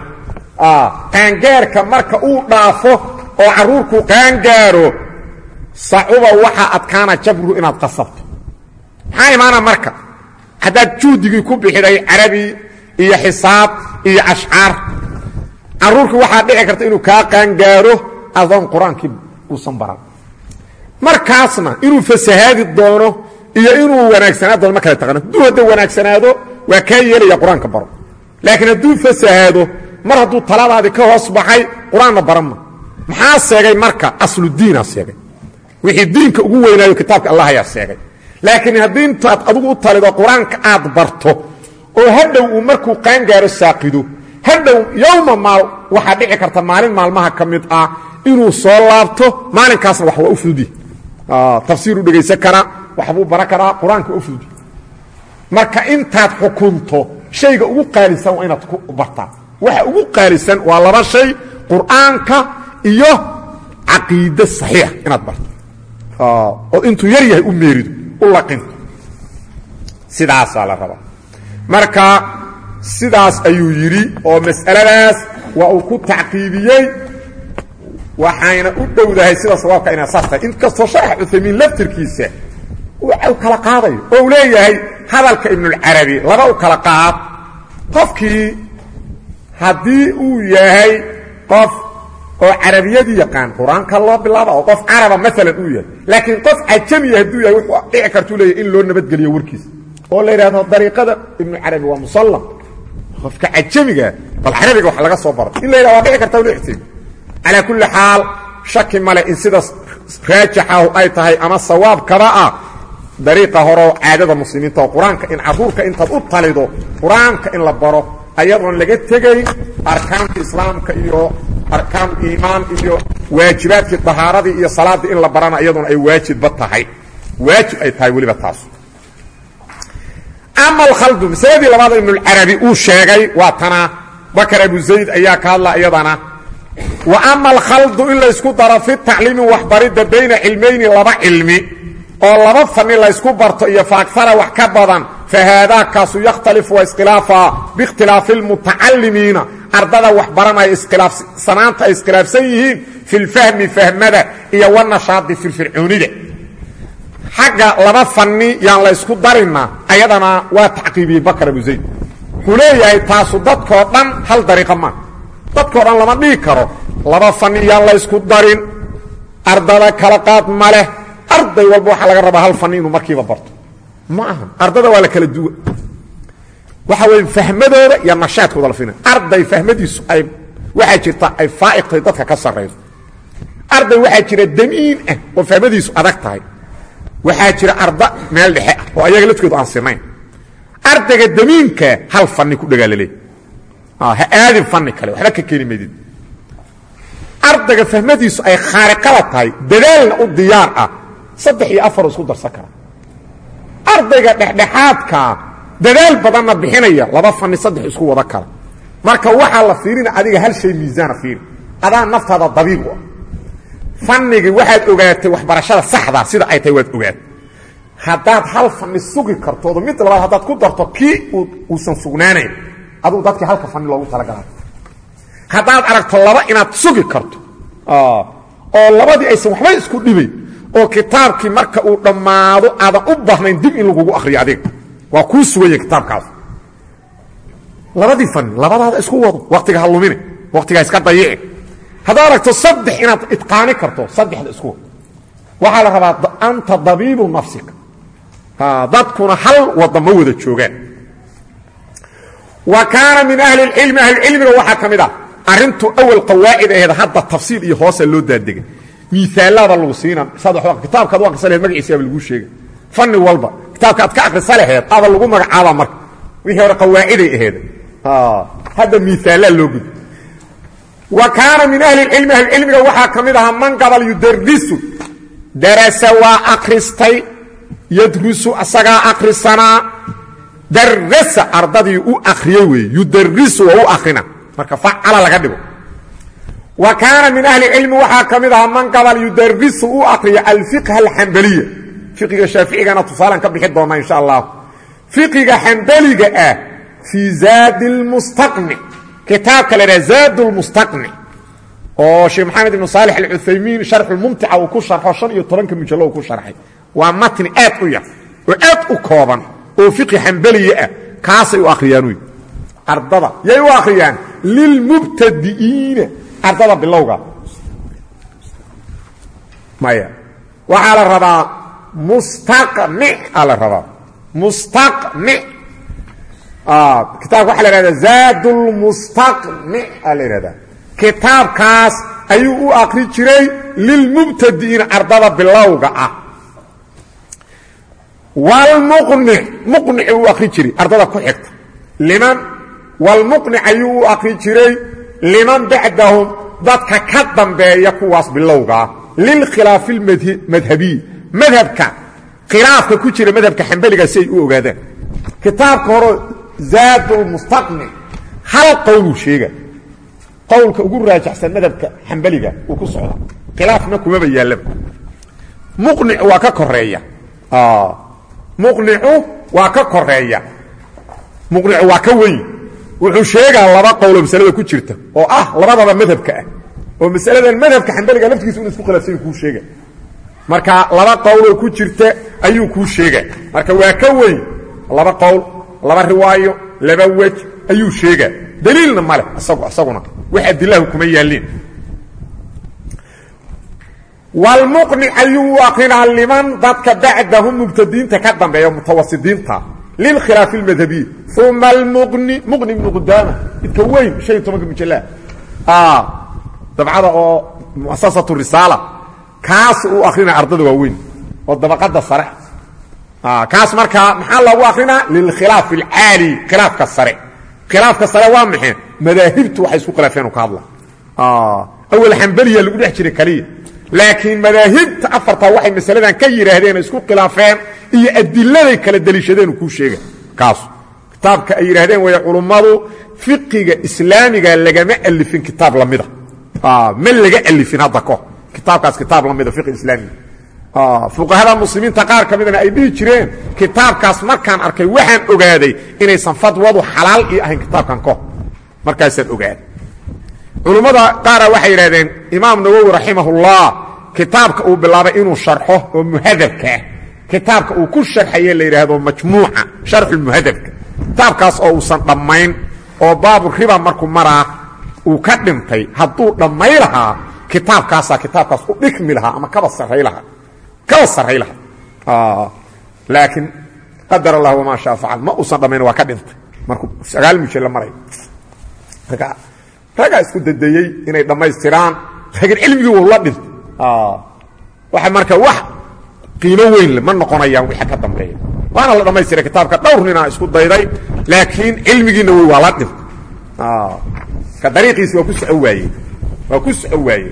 Qaangaarka marka uu dhaafo oo carruurku qaangaaro sacuba waxaa adkaana jabru inaad qasabto maxaa imaana marka? Haddaad juhdigii ku bixiday carabi iyo xisaab iyo ashcaar carruurkii waxaa dhici karta inuu kaa qaangaaro adoon qur'aankii uusan baran markaasna inuu fasahaadi doono iyo inuu wanaagsanaa doono ma kala taqano. Hadduu hadda wanaagsanaado waa kaa yeelaya qur'aanka baro. Laakiin hadduu fasahaado mar hadduu taladaadii ka hoos baxay qur'aanna baranma maxaa seegay marka? Asludiina seegay. Wixii diinka ugu weynaayo kitaabka allah ayaa seegay laakiin haddii intaad adugu u talido qur'aanka aad barto oo hadhow uu markuu qaangaaro saaqido hadhow yowma maal waxaa dhici karta maalin maalmaha ka ah inuu soo laabto maalinkaasna wax waa u fududi. Tafsiir u dhegaysan karaa waxbuu baran karaa qur'aanka waa u fududi. Marka intaad xukunto shayga ugu qaalisan waa inaad ku bartaa waxa ugu qaalisan waa laba shay qur'aanka iyo caqiide saxiixa inaad barto. Ood intuu yar yahay u meerido u laqinto sidaasaa la rabaa. Marka sidaas ayuu yidhi oo mas'aladaas waa uu ku tacqiibiyey waxayna u dhowdahay sida sawaabka inaa saas tahay. Inkastoo sharax cuthaymiin laftirkiisa u kala qaadayo oo leeyahay hadalka ibnulcarabi laba u kala qaad qofkii haddii uu yahay qof oo carabiyadii yaqaan qur'aanka loo bilaaba oo qof caraba maalan uu yahay. Laakiin qof cajamiya hadduu yahay wuxuu dhici kartuu leeyahy in loo nabadgeliyo warkiisa. Oo la yidhahdo dariiqada ibnu carabi waa musallam qofka cajamiga bal carabiga wax laga soo baro in la yidhahdo waa dhici karta lixtay calaa kulli xaal shaki male in sidaas raajaxahu ay tahay ama sawaabkaba ah dariiqa horeo caadada muslimiinta oo qur'aanka in carruurka intaad u talido qur'aanka in la baro ayadoon laga tegayn arkaanka islaamka iyo arkaan iimaan iyo waajibaadkii dahaaradii iyo salaaddii in la barana iyadoona ay waajibba tahay. Waajib ay tahay weliba taas. Ama alkhaldu masaladii labaad ibnulcarabi uu sheegay waa tana bakar abu zayd ayaa ka hadla iyadana. Wa ama alkhaldu in laysku daro fi tacliimi waxbaridda bayna cilmayni laba cilmi oo laba fani laysku barto iyo faagfara wax ka badan fa haadaakaasu yakhtalifu waa iskhilaafaa biikhtilaafi lmutacalimiina ardada wax baranaya iskhilaafsanaanta ay iskhilaafsan yihiin fi lfahmi fahmada iyo wanashaadi firfircoonida xagga laba fani yaan la ysku darinna ayadana waa tacqiibiyey bakar abu zayd. Wuxuu leeyahay taasu dadkoo dhan hal dariiqa maa dadkoo dhan lama dhihi karo. Laba fani yaan la ysku darin ardada kala qaad ma arday walba waxaa laga rabaa hal fani inuu markiiba barto. Ma aha ardada waa la kala duwa waxa weeye fahmadooda iyo nashaadkooda la fina arday fahmadiisu ay waxaa jirta ay faa'iqtahay dadka ka sarrayso arday waxaa jira damiin ah oo fahmadiisu adag tahay. Waxaa jira arda meel dhexe ah oo ayaga lafkoodu aan sinayn. Ardayga damiinka hal fani ku dhagaalaleey ha aadin fani kale waxba ka keeni maydid ardayga fahmadiisu ay khaariqada tahay dadaalna u diyaar ah. Saddex iyo afaroo isku darsan kara. Ardayga dhexdhexaadkaa dadaal badanna bixinaya laba fani saddex isku wada kara marka waxaa la fiirina adiga hal shay miisaana fiiri adaa naftaada dabiib u ah. Waxaad ogaatay waxbarashada saxda sida ay tahay waad ogaatay. Haddaad hal fani sugi kartoodo mid labaad haddaad ku darto kii uusan sugnaanayn adugu dadkii halka fani loogu talagala haddaad aragto laba inaad sugi karto oo labadii aysan waxba isku dhibayn oo kitaabkii marka uu dhammaado aadan u baahnayn dib in lagugu akriyo adiga waa kuu suganya kitaabkaas. Labadii fani labadaada isku wado waktiga ha lumine waktiga iska dayici. Haddaad aragto saddex inaad itqaani karto saddexda isku wado. Waxaa la rabaa anta dabiibu nafsika. Dadkuna hal wada ma wada joogaan. Wa kaana min ahli اlcilmi ahlicilmiga waxaa ka mid ah arintu awal qawaacid aheed hadda tafsiil iyo hoosa loo daadegay. Miaalaada lagu siina kitaabkaad u akrisa laheed magaciisaaba laguu sheega fani walba kitaabka aad ka akrisa laheed aba lagu magacaaba marka. Wixii hore qawaaciday aheed hadda miaalaa loo gudi. Wa kaana min ahli اcilmi ahlicilmiga waxaa ka mid ahaa man gabal yudarisu darasa waa akristay yadrusu asagaa akrisanaa darasa ardadii u akriyey weeye yudarisu waa u akrina marka facala laga dhigo. Wa kaana min ahli cilmi waxaa ka mid ahaa man gabal yudarisu u akriya alfiqha alxambaliya fiqiga shaaficigana tusaalan ka bixi doona insha allah. Fiqiga xambaliga ah fii zaadi lmustaqnic kitaabka la dhaha zaad lmustaqnic oo sheekh maxamed ibnu saalix alcuthaymiin sharxulmumtica uu ku sharxo shan iyo tobanka mujallo uu ku sharxay. Waa matni aad u yar oo aad u kooban oo fiqi xambaliya ah kaasay u akhriyaan wy ardada yay u akhriyaan lilmubtadi'iina ardada bilowga. Maya waxaa la rabaa mustaqnic aa la rabaa mustaqnic kitaabka waxa la ihahda zaad lmustaqnic la ihahdaa kitaabkaas ayuu u akri jiray lilmubtadi'iina ardada bilowga ah. Wlmuqnic muqnic u akri jiray ardada ku xigta. Liman? Wlmuqnic ayuu u akri jiray liman bacdahum dadka ka dambeeya kuwaas bilowgaa lilkhilaafi اmadhabiy madhabka khilaafka ku jira madhabka xambaliga si ay u ogaadaan. Kitaabka hore zaad lmustaqnic hal qowluu sheega qowlka ugu raajaxsan madhabka xambaliga uu ku socda khilaafna kumaba yaallaba muqnic waa ka koreeya muqnicu waa ka koreeya muqnicu waa ka weyn. Wuxuu sheegaa laba qowloo masalada ku jirta oo ah labadaba madhabka ah. Oo masaladan madhabka xambaliga laftigiisa un isku khilaafsany kuu sheega marka laba qowloo ku jirta ayuu kuu sheega marka waa ka weyn laba qowl laba riwaayo laba wej ayuu sheegaa daliilna male isaguna wax adilahu kuma yaalliin wlmuqnic ayuu u akrinaa liman dadka bacdahum mubtadiinta ka dambeeya mutawasidiinta lilkhilaafi اmadhabiy uma almuqni muqni ibnu qudaama. Midka weyn han iyo tobanka mujalla dabcada oo muasasatu risaala kaas uu akrinaa ardada waaweyn oo dabaqada sare. Kaas markaa maxaa loogu akrinaa lilkhilaaf اlcaali khilaafka sare. Khilaafka sare waa maxay? Madaahibtu waxay isku khilaafeen ka hadla. Awal xambaliya lagu dhex jiray kaliya. Laakiin madaahibta afarta waxay masaladan ka yidhaahdeen isku khilaafeen iyo adiladay kala deliishadeen kuu sheega kaasu kitaabka ay yidhaahdeen way culummadu fiqiga islaamiga lagama alifin kitaab lamida ma laga alifin hadda ko kitaabkaas kitaab lamida fiqi islaamiga fuqahada muslimiinta qaar ka midana ay dhihi jireen kitaabkaas markaan arkay waxaan ogaaday inaysan fadwadu xalaal ii ahayn kitaabkan ko markaasaan ogaaday. Culummada qaara waxay yidhahdeen imaam nawowi raximahullah kitaabka uu bilaabay inuu sharxo oo muhadabkaah kitaabka uu ku sharxaye la yidhaahdo majmuuca sharxulmuhadabka kitaabkaas oo uusan dhammayn oo baabu riba markuu maraa uu ka dhintay hadduu dhammay lahaa kitaabkaasaa kitaabkaas u dhikmi lahaa ama kaba saray lahaa. Kaba sarray lahaa. Laakiin qadar allah wamaa shaa facal ma uusan dhammayn waa ka dhintay. Markuu sagaal mujalla maray. Ragaa isku dadeeyey inay dhammaystiraan. Laakiin cilmigii wuu la dhintay. Waxa marka wax qiimo weyn le ma noqonayaan wixii ka dambeeya waana la dhammaystiray kitaabka dhowr ninaa isku dayday laakiin cilmigiina wey waa la dhintay. Ka dariiqiisi waa ku soco waaye waa ku soco waaye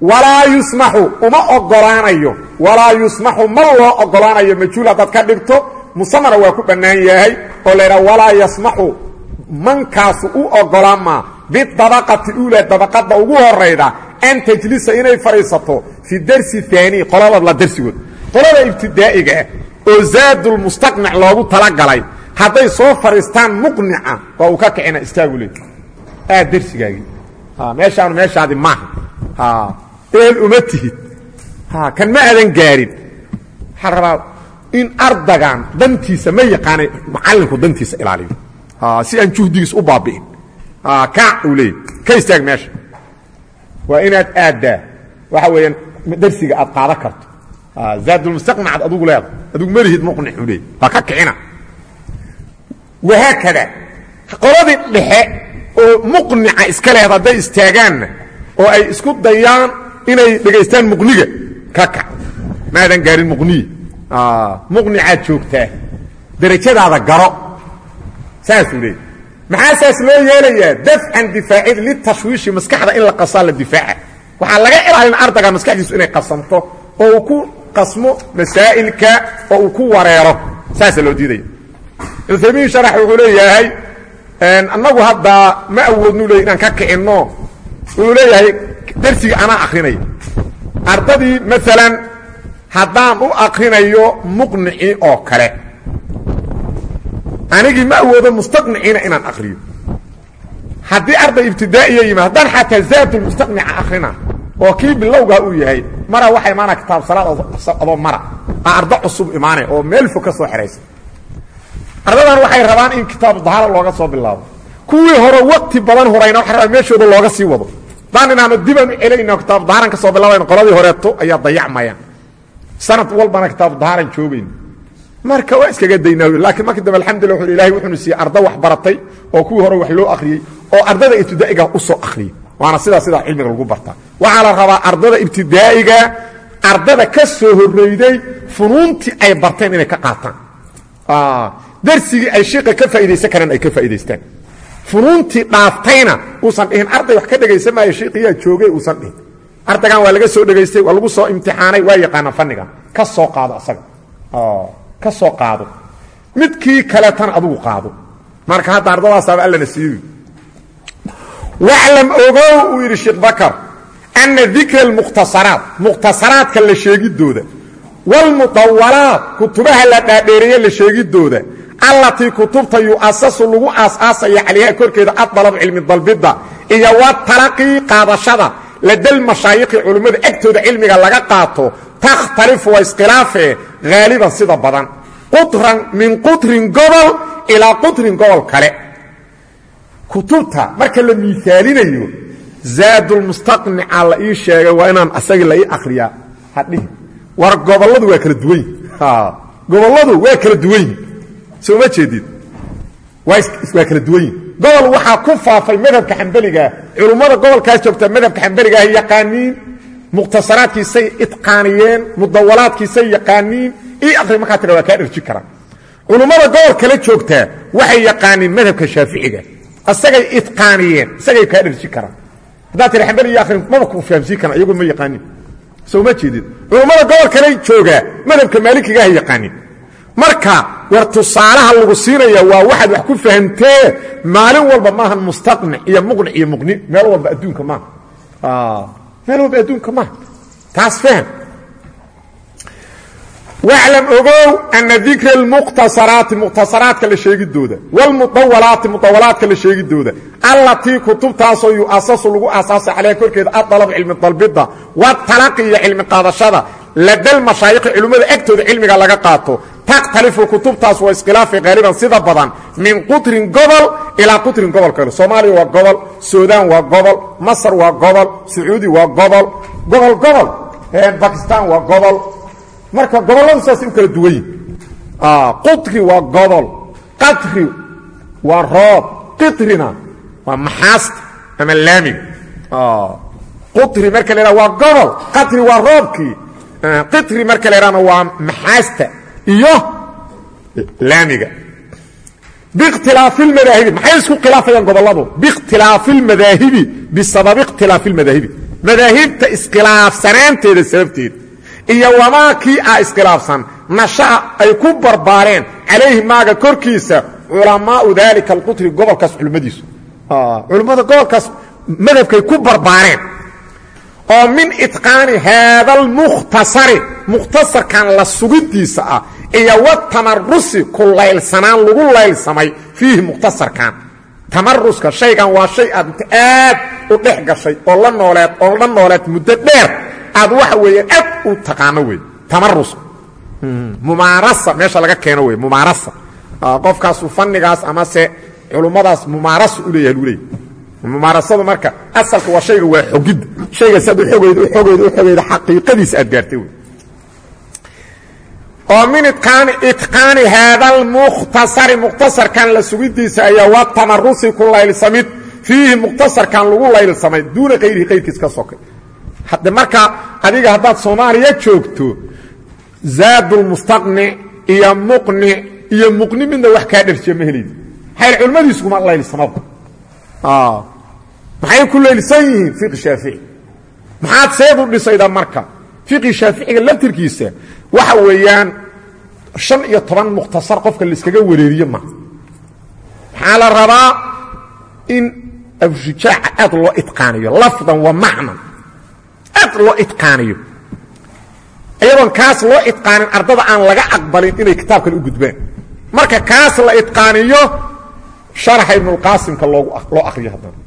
walaa yusmaxu uma ogolaanayo walaa yusmaxu ma loo ogolaanayo majhuul haddaad ka dhigto. Musamana waa ku bannaan yahay. Oo la ydhaha walaa yasmaxu mankaasu u ogolaamaa bidabaqati uula dabaqadda ugu horayda an tajlisa inay fadhiisato. Fi darsi aani qolada la darsigood. Qolada ibtidaa'iga ah oo zaadulmustaqnic loogu talagalay. Hadday soo fadhiistaan muqnica waa uu ka kicina istaagu aad darsigaagii meeshaanu meeshaadi maaha eel uma tihid. Kan ma aadan gaarin. Waxaa rabaa in ardagan dantiisa ma yaqaanay macallinku dantiisa ilaaliyo si aan juhdigiis u baabi'in. Kaac uu leeyay ka istaag meesha. Waa inaad aaddaa. Waxa weeyaan darsiga aad qaadan karto. Zaadulmustaqnacad adugu leeda adugu malihid muqnic uu leeyay waa ka kicina. Wahaakada. Qoladii dhexe oo muqnica iska lehed hadday istaagaanna oo ay isku dayaan inay dhegaystaan muqniga. Ka kac maadan gaarin muqniyi. Muqnicaad joogtaa derajadaada garo. Saasuu leeyay maxaa saas loo yeelayaa? Dafcan difaacid litashwiishi maskaxda in la qasaa la difaaca. Waxaa laga ilaalina ardayga maskaxdiisu inay qasanto oo uu ku qasmo masaa'ilka oo uu ku wareero. Saasa loo diidaya. Cuthaymiin sharax wuxuu leeyahay annagu haddaa ma awoodnu leey inaan ka kicinno. Wuxuu leeyahay dersigii anaa akrinaya ardadii maalan haddaan u akrinayo muqnici oo kale. Anigii ma awoodo mustaqniciina inaan akriyo haddii arday ibtidaa'iya yimi haddaan xataa zaadulmustaqnica akrina oo kii bilowgaa uu yahay mara waxa imaana kitaab salaad adoo mara. Aa ardo cusub imaane oo meel fog ka soo xihaysa ardadan waxay rabaan in kitaabu dahaara looga soo bilaabo. Kuwii hore wakti badan horayna waxay rabaan meeshooda looga sii wado. Daan inaanu dibaan u celayno kitaabu dahaaran ka soo bilaabayn qoladii horeeto ayaa dayacmayaan sanad walbana kitaabu dahaaran joogayn marka waa iskaga daynaa laakiin markii dambe alxamdullah wuxuu ilaahay wuxuunu siiyey arda wax baratay oo kuwii hore wax loo akhriyey oo ardada ibtidaa'iga u soo akhriyey. Waana sidaa sidaa cilmiga lagu bartaa. Waxaa la rabaa ardada ibtidaa'iga ardada ka soo horreyday funuuntii ay barteen inay ka qaataan darsigii ay shiiqa ka faa'idaysan kareen ay ka faa'idaystaan funuuntii dhaaftayna uusan dhihin arday wax ka dhegaysan maayo shiiqiyaa joogay uusan dhihin. Ardaygan waa laga soo dhegaystay waa lagu soo imtixaanay waa yaqaana fannigan. Ka soo qaado asaga. Ka soo qaado. Midkii kaleetana adugu qaado. Marka hadda ardadaasaaba allana siiyo waclam ogow uu yidhi sheekh bakar ana dikra almukhtasaraat mukhtasaraadka la sheegidooda wاlmudawalaat kutubaha la dhaadheereeye la sheegidooda allatii kutubta yu'asasu lagu aas-aasaya calayha korkeeda adalab cilmi dalbidda iyo watalaqii qaadashada ladal mashaayikhi culimmada agtooda cilmiga laga qaato takhtalifu waa iskhilaafee haaliban sida badan. Qutran min qutrin gobol ilaa qutrin gobol kale. Kutubta marka la miaalinayo zaadulmustaqnica la ii sheegay waa inaan asagii la ii hadhihi war gobolladu waa kala duwan yihiin gobolladu waa kala duwan yihiin soo jeedid waa kala duwan yihiin gobol waxaa ku faafay madhabka xambeligaah culummada gobolkaas joogta madhabka xambeligaah yaqaaniin. Mukhtasaraadkiisay itqaaniyeen. Mudawalaadkiisay yaqaaniin. Ii akri markaa tira waa kaa dherji karaan culummada gobol kale joogtaa waxay yaqaaniin madhabka shaaficiga asagay itqaaniyeen. Isagay kaa dherji karaan haddaad tira xambeli iyo akrin maba ku fahamsiin karaan iyagu ma yaqaanin soo jeedid culummada gobol kale joogaa madhabka maalikigaah yaqaanin marka war tusaalaha lagu siinaya waa waxaad wax ku fahamtee maalin walba maahan mustaqnic iyo muqnic iyo muqni. Meel walba adduunka maaha meel walba adduunka maaha taas faham waclam ogow ana dikra almukhtasaraati mukhtasaraadka la sheegidooda wاlmudawalaati mudawalaadka la sheegidooda allatii kutubtaasoo yu'asasu lagu aasaasay calayha korkeeda adalab cilmi dalbidda watalaqi iyo cilmi qaadashada ladal mashaayikhi culimmada agtooda cilmiga laga qaato takhtalifu kutubtaas waa iskhilaafay haaliban sida badan min qutrin gobol ilaa qutrin gobol kale soomaaliya waa gobol suudaan waa gobol masar waa gobol sacuudi waa gobol gobol gobol. Bakistaan waa gobol. Marka gobolladu saasay u kala duwan yihiin qutri waa gobol qatri waa roob qitrina waa maxaasta ama laamiga qutri marka la ydhaha waa gobol qatri waa roobkii. Qitri marka la ydhahna waa maxaasta iyo laamiga bikhtilaafi اlmadaahibi maxay isku khilaafayaan gobolladu biikhtilaafi اlmadaahibi bisababi ikhtilaafi اlmadaahibi madaahibta iskhilaafsanaanteeda sababteeda iyo wamaa kii ah iskhilaafsan nasha'a ay ku barbaareen calayhi maaga korkiisa culamaau daalika alqutri gobolkaas culimmadiisu culimmada gobolkaas madhabkay ku barbaareen oo min itqaani haada almukhtasari mukhtasarkan la sugidiisa ah iyo watamarusi ku laylsanaan lagu laylsamay fiihi mukhtasarkan tamaruska shaygan waa shay aad aad u dhex gashay oo la nooleed oo la nooleed muddo dheer. Aad waxa weeyaan aad u taqaano wey tamarus mumaarasa. Meesha laga keeno wey mumaarasa. Qofkaasu fannigaas amase culummadaas mumaarasa u leeyahay lagu leeyahy mumaarasadu marka asalka waa shayga waa xogidda shayga si aad u ogeyda u ogeyda u ogeyda xaqiiqadiisa aad gaartay wey oo min itqaani itqaani haada almukhtasari mukhtasarkan la sugidiisa ayaa waa tamarusi ku laylsamid. Fiihi mukhtasarkan lagu laylsamay duuna kayrihi kayrkiis ka sokay hadde marka adiga haddaad soomaaliya joogto zaadulmustaqnic iyo muqnic iyo muqni midna wax kaa dharjiya ma helaydi maxay culimmadiisu kuma laylsamaba? Maxay ku laylsan yihiin fiqi shaafici maxaad seed u dhisayda marka? Fiqi shaaficiga laftirkiisa waxa weeyaan shan iyo toban mukhtasar qofka laiskaga wareeriye ma. Maxaa la rabaa in abshujaaca aad loo itqaaniyo lafdan wa macnan aad loo itqaaniyo iyadoon kaas loo itqaanin ardada aan laga aqbalin inay kitaabkan u gudbaan marka kaas la itqaaniyo sharaxa ibnulqaasimka loogu loo akriyo haddana.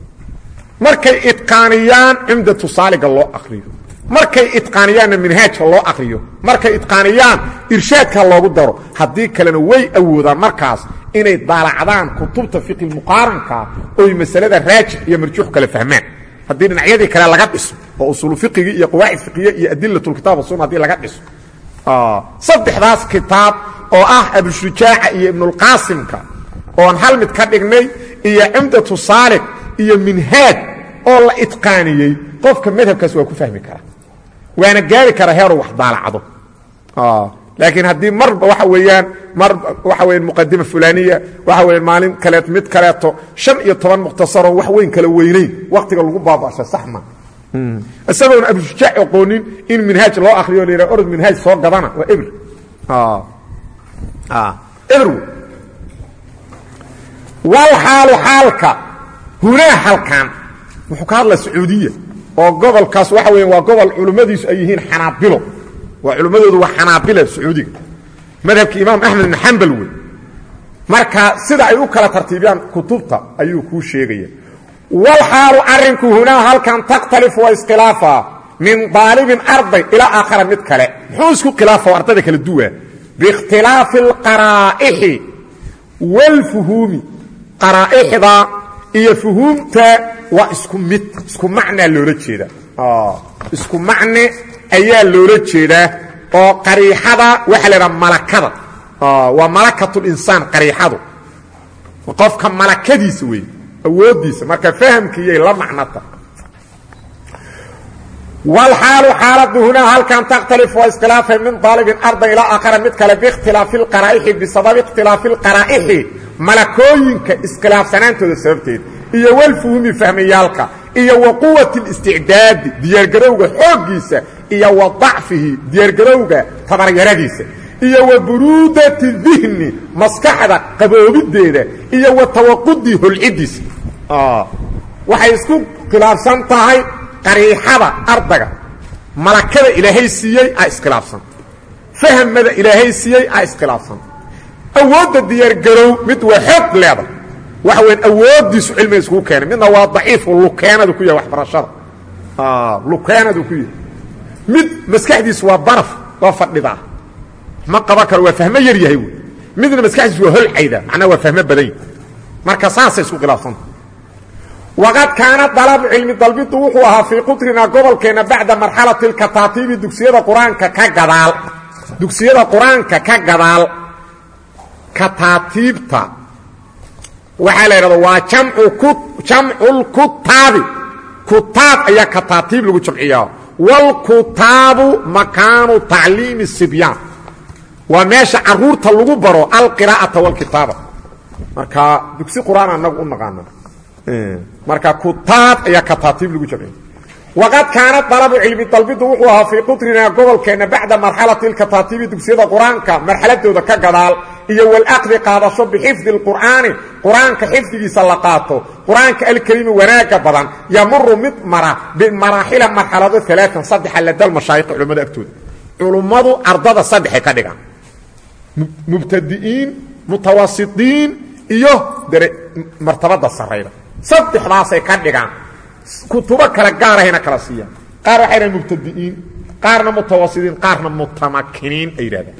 Markay itqaaniyaan cumdatu saaliga loo akriyo markay itqaaniyaanna minhaajka loo akriyo markay itqaaniyaan irshaadka loogu daro haddii kalena way awoodaan markaas inay daalacdaan kutubta fiqi muqaaranka oy masalada raajix iyo marjuux kale fahmaan. Haddii dhinacyadii kale laga dhiso oo usuulu fiqigii iyo qawaacid fiqiya iyo adilatulkitaab wasunna haddii laga dhiso. Saddexdaas kitaab oo ah abushujaaca iyo ibnulqaasimka oon hal mid ka dhignay iyo cumdatu saalig iyo minhaaj oo la itqaaniyey qofka madhabkaas waa ku fahmi karaa waana gaari kara heeruu wax daalacdo. Laakiin haddii marba waxa weeyaan mar waxa weya muqadima fulaniya waxa weya maalin kaleet mid kaleeto shan iyo toban mukhtasaroo wax weyn kala weynayn waktiga lagu baaba'sha saxma. Isagoon abshujaac aqoonin in minhaaj loo akriyo la yidhaha orod minhaaj soo gadana waa ebr ebr wal xaalu xaalka hunaa halkan wuxuu ka hadlaa sacuudiya oo gobolkaas waxa weya waa gobol culimmadiisu ay yihiin xanaabilo. Waa culimmadoodu waa xanaabila sacuudiga. Madhabkii imaam axmed ibn xambal wey marka sida ay u kala tartiibiyaan kutubta ayuu kuu sheegaya. Wal xaalu arrinku hunaa halkan takhtalifu waa iskhilaafaa min daalibin arday ilaa aakhara mid kale. Muxuu isku khilaafa kala duwa? Biikhtilaafi alqaraa'ixi waalfuhuumi qaraa'ixda iyo fuhuumta waa isku mid isku macnaa loola jeeda. Isku macne ayaa loola jeedaa oo qariixada waxaa la idhaha malakada. Waa malakatulinsaan qariixadu. Qofka malakadiisa wey awooddiisa marka fahamkiiyay la macnata wlxaalu xaaladu hunaa halkan takhtalif waa iskhilaafay min daalibin arda ilaa aakhara mid kale bikhtilaafi lqaraa'ixi bisababi ikhtilaafi lqaraa'ixi malakooyinka iskhilaafsanaantooda sababteed iyo walfuhumi fahmayaalka iyo wa quwati listicdaadi diyaargarowga xooggiisa iyo wa dacfihi diyaargarowga tabaryaradiisa iyo wa buruudati dihni maskaxda qaboobideeda iyo wa tawaqudii holciddiisa waxay isku khilaafsan tahay qariixada ardaga malakada ilaahay siiyey a iskhilaafsan. Fahmada ilaahay siiyey a iskhilaafsan. Awoodda diyaargarow mid waa xoog leeda waxa weyan awooddiisu cilmiga iskugu keenay. Midna waa daciifu lukeenadu ku yahay waxbarashada. Lukeenadu ku yahay. Mid maskaxdiisu waa baraf waa fadhidaa. Ma qaban karo waa fahmo yar yahay. Wy midna maskaxdiisu waa holcayda macnaa waa fahmo badan yahy marka saasay isku khilaafsanta waqad kaana dalabu cilmi dalbidu wuxuu ahaa fii qutrina gobolkeenna bacda marxalati lkataatiibi dugsiyada qur'aanka ka gadaal dugsiyada qur'aanka ka gadaal kataatiibta waxaa la yidhahda waa jamculkutaabi kutaab ayaa kataatiib lagu jamciyaa wاlkutaabu makaanu tacliimi sibyaan waa meesha carruurta lagu baro alqira'ata wاlkitaaba marka dugsi qur'aan anagu u naqaano marka kutaab ayaa kataatiib lagu jamciya waqad kaana dalabu cilmi dalbidu wuxuu ahaa fii qutrinaa gobolkeenna bacda marxalati اlkataatiibi dugsiyada qur'aanka marxaladooda ka gadaal iyo walaqdi qaadasho bixifdi اlqur'aani qur'aanka xifdigiisa la qaato. Qur'aanka wanaaga badan yamuru mid mara bimaraaxila marxalado alaaan saddexa ladal mashaayikha culimmada agtooda. Culummadu ardada saddexay ka dhigaan. Mubtadi'iin mutawasidiin iyo martabada sarayda saddexdaasay ka dhigaan. Kutubo kale gaarahayna kala siiyaan. Qaar waxay dhahan mubtadi'iin qaarna mutawasidiin qaarna mutamakiniin ay yidhahdaan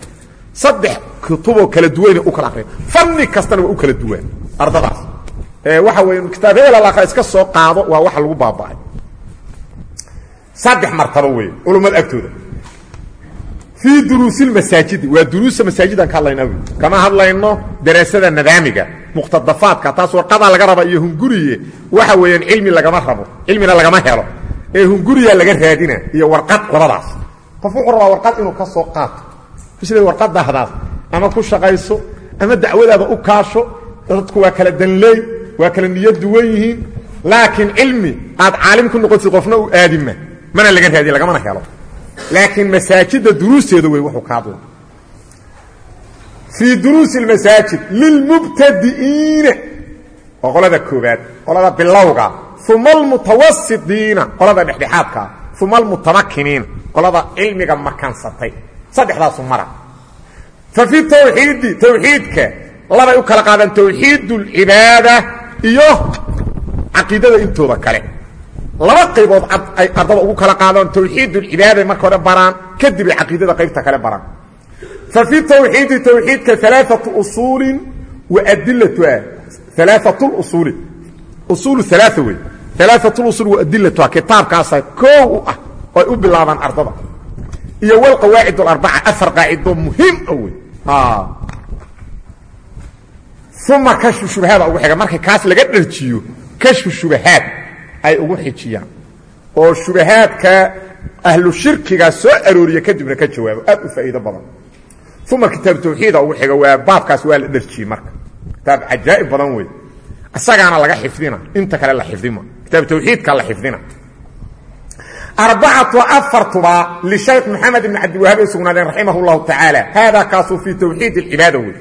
saddex kutuboo kala duwanay u kala akriyan fanni kastana u kala duwan ardadaas. Waxa weeye kitaabyada la iska soo qaado waa waxa lagu baaba'ay. Saddex martabo weeye culummada agtooda fii duruusilmasaajidi waa duruusa masaajidaan ka hadlaynaa wy kama hadlayno daraasada nadaamiga muqtadafaadka taas warqadaa laga raba iyo hunguriye waxa weeyaan cilmi lagama rabo cilmina lagama helo ee hunguriyaa laga raadina iyo warqad labadaas qof wuxuu rabaa warqad inuu ka soo qaato sida warqadahdaas ama ku shaqayso ama dacwadaada u kaasho dadku waa kala danleey waa kala niyo duwan yihiin laakiin cilmi aad caalim ku noqotid qofna u aadima mana laga raadiye lagamana helo laakiin masaajidda duruusteeda wey wuxuu ka hadla fii duruusi اmasaajid lilmubtadi'iina oo qolada koobaad qolada bilowga uma almutawasidiina qolada dhexdhexaadka uma almutamakiniina qolada cilmiga makansatay saddexdaasu mara. Fa fi tawxiidi tawxiidka labay u kala qaadaan tawxiid اlcibaada iyo caqiidada intooda kale laba qaybood ay ardada ugu kala qaadaan tawxiid اlcibaada marka hore baraan kadib ay caqiidada qaybta kale baraan. Fa fi tawxiidi tawxiidka alaaatu usuulin wa adilatuha alaaat usuuli usuul alaa wey alaaat usul wa adilatuha kitaabkaasa koow u ah oo ay u bilaabaan ardada. Iyo wlqawaacid اarbaca afar qaacido muhiim a wey uma kashfu shubahaada ugu xiga markay kaas laga dharjiyo kashfu shubahaad ay ugu xijiyaan oo shubahaadka ahlu shirkiga soo arooriya kadibna ka jawaabo aad u faa'iido badan uma kitaab tawxiida ugu xiga waa baabkaas waa la dharjiyey marka kitaab cajaa'ib badan wey isagaana laga xifdina inta kale la xifdima kitaab tawxiidka la xifdina arbacatu afartuba lishaykh moxamed ibn cabdiwahaab ay sugnaadeen raximah اllahu tacaala haadaa kaasuu fii tawxiid اlcibaada wey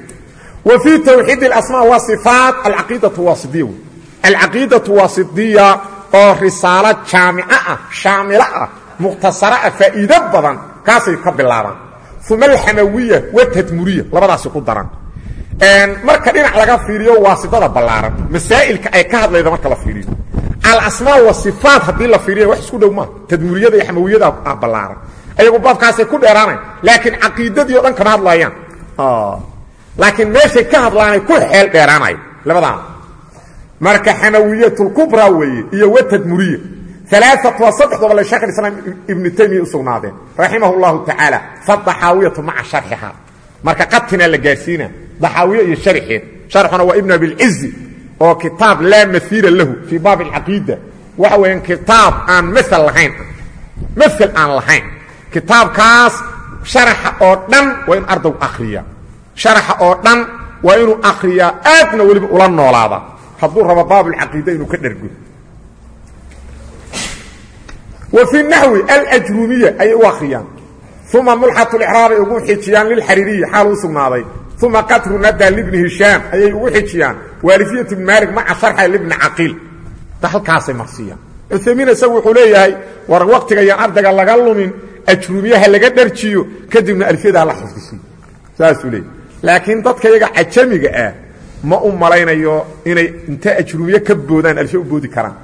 wa fii tawxiid اlasmaa wasifaat alcaqiidatu waasidiya wey alcaqiidatu waasidiya oo risaalo jaamico ah shaamilo ah mukhtasaro ah faa'iido badan kaasay ka bilaabaan. Uma alxamawiya watadmuriya labadaasi ku daran. Marka dhinac laga fiiriyo waasidada ballaaran. Masaa'ilka ay ka hadlayda marka la fiiriyo. Alasmaa wasifaat haddii la fiiriya wax isku dhow maa tadmuriyada iyo xamawiyada ballaaran. Ayagu baabkaasay ku dheeraanayn laakiin caqiidadii o dhan kama hadlayaan. Laakiin meeshay ka hadlaanay ku xeel dheeraanayo labadaana marka xamawiyatulkubra weeye iyo watadmuriya alaaatu waa saddexdooba le sheekh islaam ibnu taymiya u sugnaadeen. Raximah اllahu tacaala fadaxaawiyatu maca marka qatina la gaarsiina daxaawiye iyo sharxeed sharxuna waa ibn abilcizi oo kitaab laa maiila lahu fii baab اlcaqiida waxa weeyaan kitaab aan maal lahayn. Mael aan lahayn. Kitaabkaas sharaxa oo dhan waa in ardaw akriya sharaxa oo dhan waa inuu akriyaa aadna weliba ula hadduu rabo baab اlcaqiida inuu ka dhergo. Wa fi naxwi alajrumiya ayay u akhriyaan. Uma mulxat lcraabay ugu xijiyaan lilxariiriyi xaal u sugnaaday. Uma qatru nada libni hishaam ayay ugu xijiyaan. Waalifiyat bn maalik maca sharxa libni caqiil halkaasay marsiiyaan. Cuthaymiin isagu wuxuu war waktiga yaan ardayga laga lumin ajrumiyaha laga dharjiyo kadibna alfiyada hala xifdisiyo saasuu leeyahy laakiin dadka ah ma u malaynayo inay inta ajrumiye ka boodaan alfiya u boodi karaan.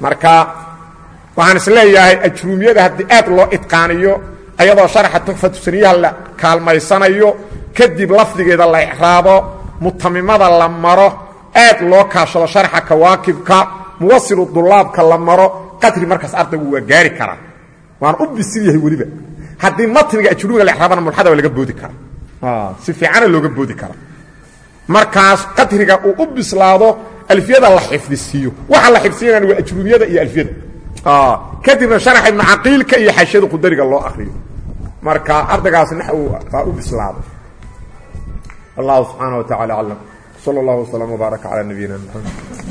Marka waxaan is leeyahay haddii aad loo idqaaniyo ayadoo sharaxa tuxfatusaniyaha la kaalmaysanayo kadib lafdigeeda la icraabo mutamimada la maro aad loo kaashado sharxa kawaakibka muwasilu dulaabka la maro qadri markaas ardaygu waa gaari karaa. Waan u bisil yahay weliba. Haddii matniga ajruumiga la icraabana mulxada waa laga boodi karaa. Si fiicana looga boodi karaa markaas qadriga uu u bislaado alfiyada la xifdisiiyo. Waxa la xifdisiinana waa ajruumiyada iyo alfiyada. Kadibna sharax ibnu caqiilka iyo xashiyada qudariga loo akriyo marka ardaygaas naxw baa u bislaaday wallahu subxaana wa tacala aclam sala اllah wslm wbaaraka calى nabiyina mxamed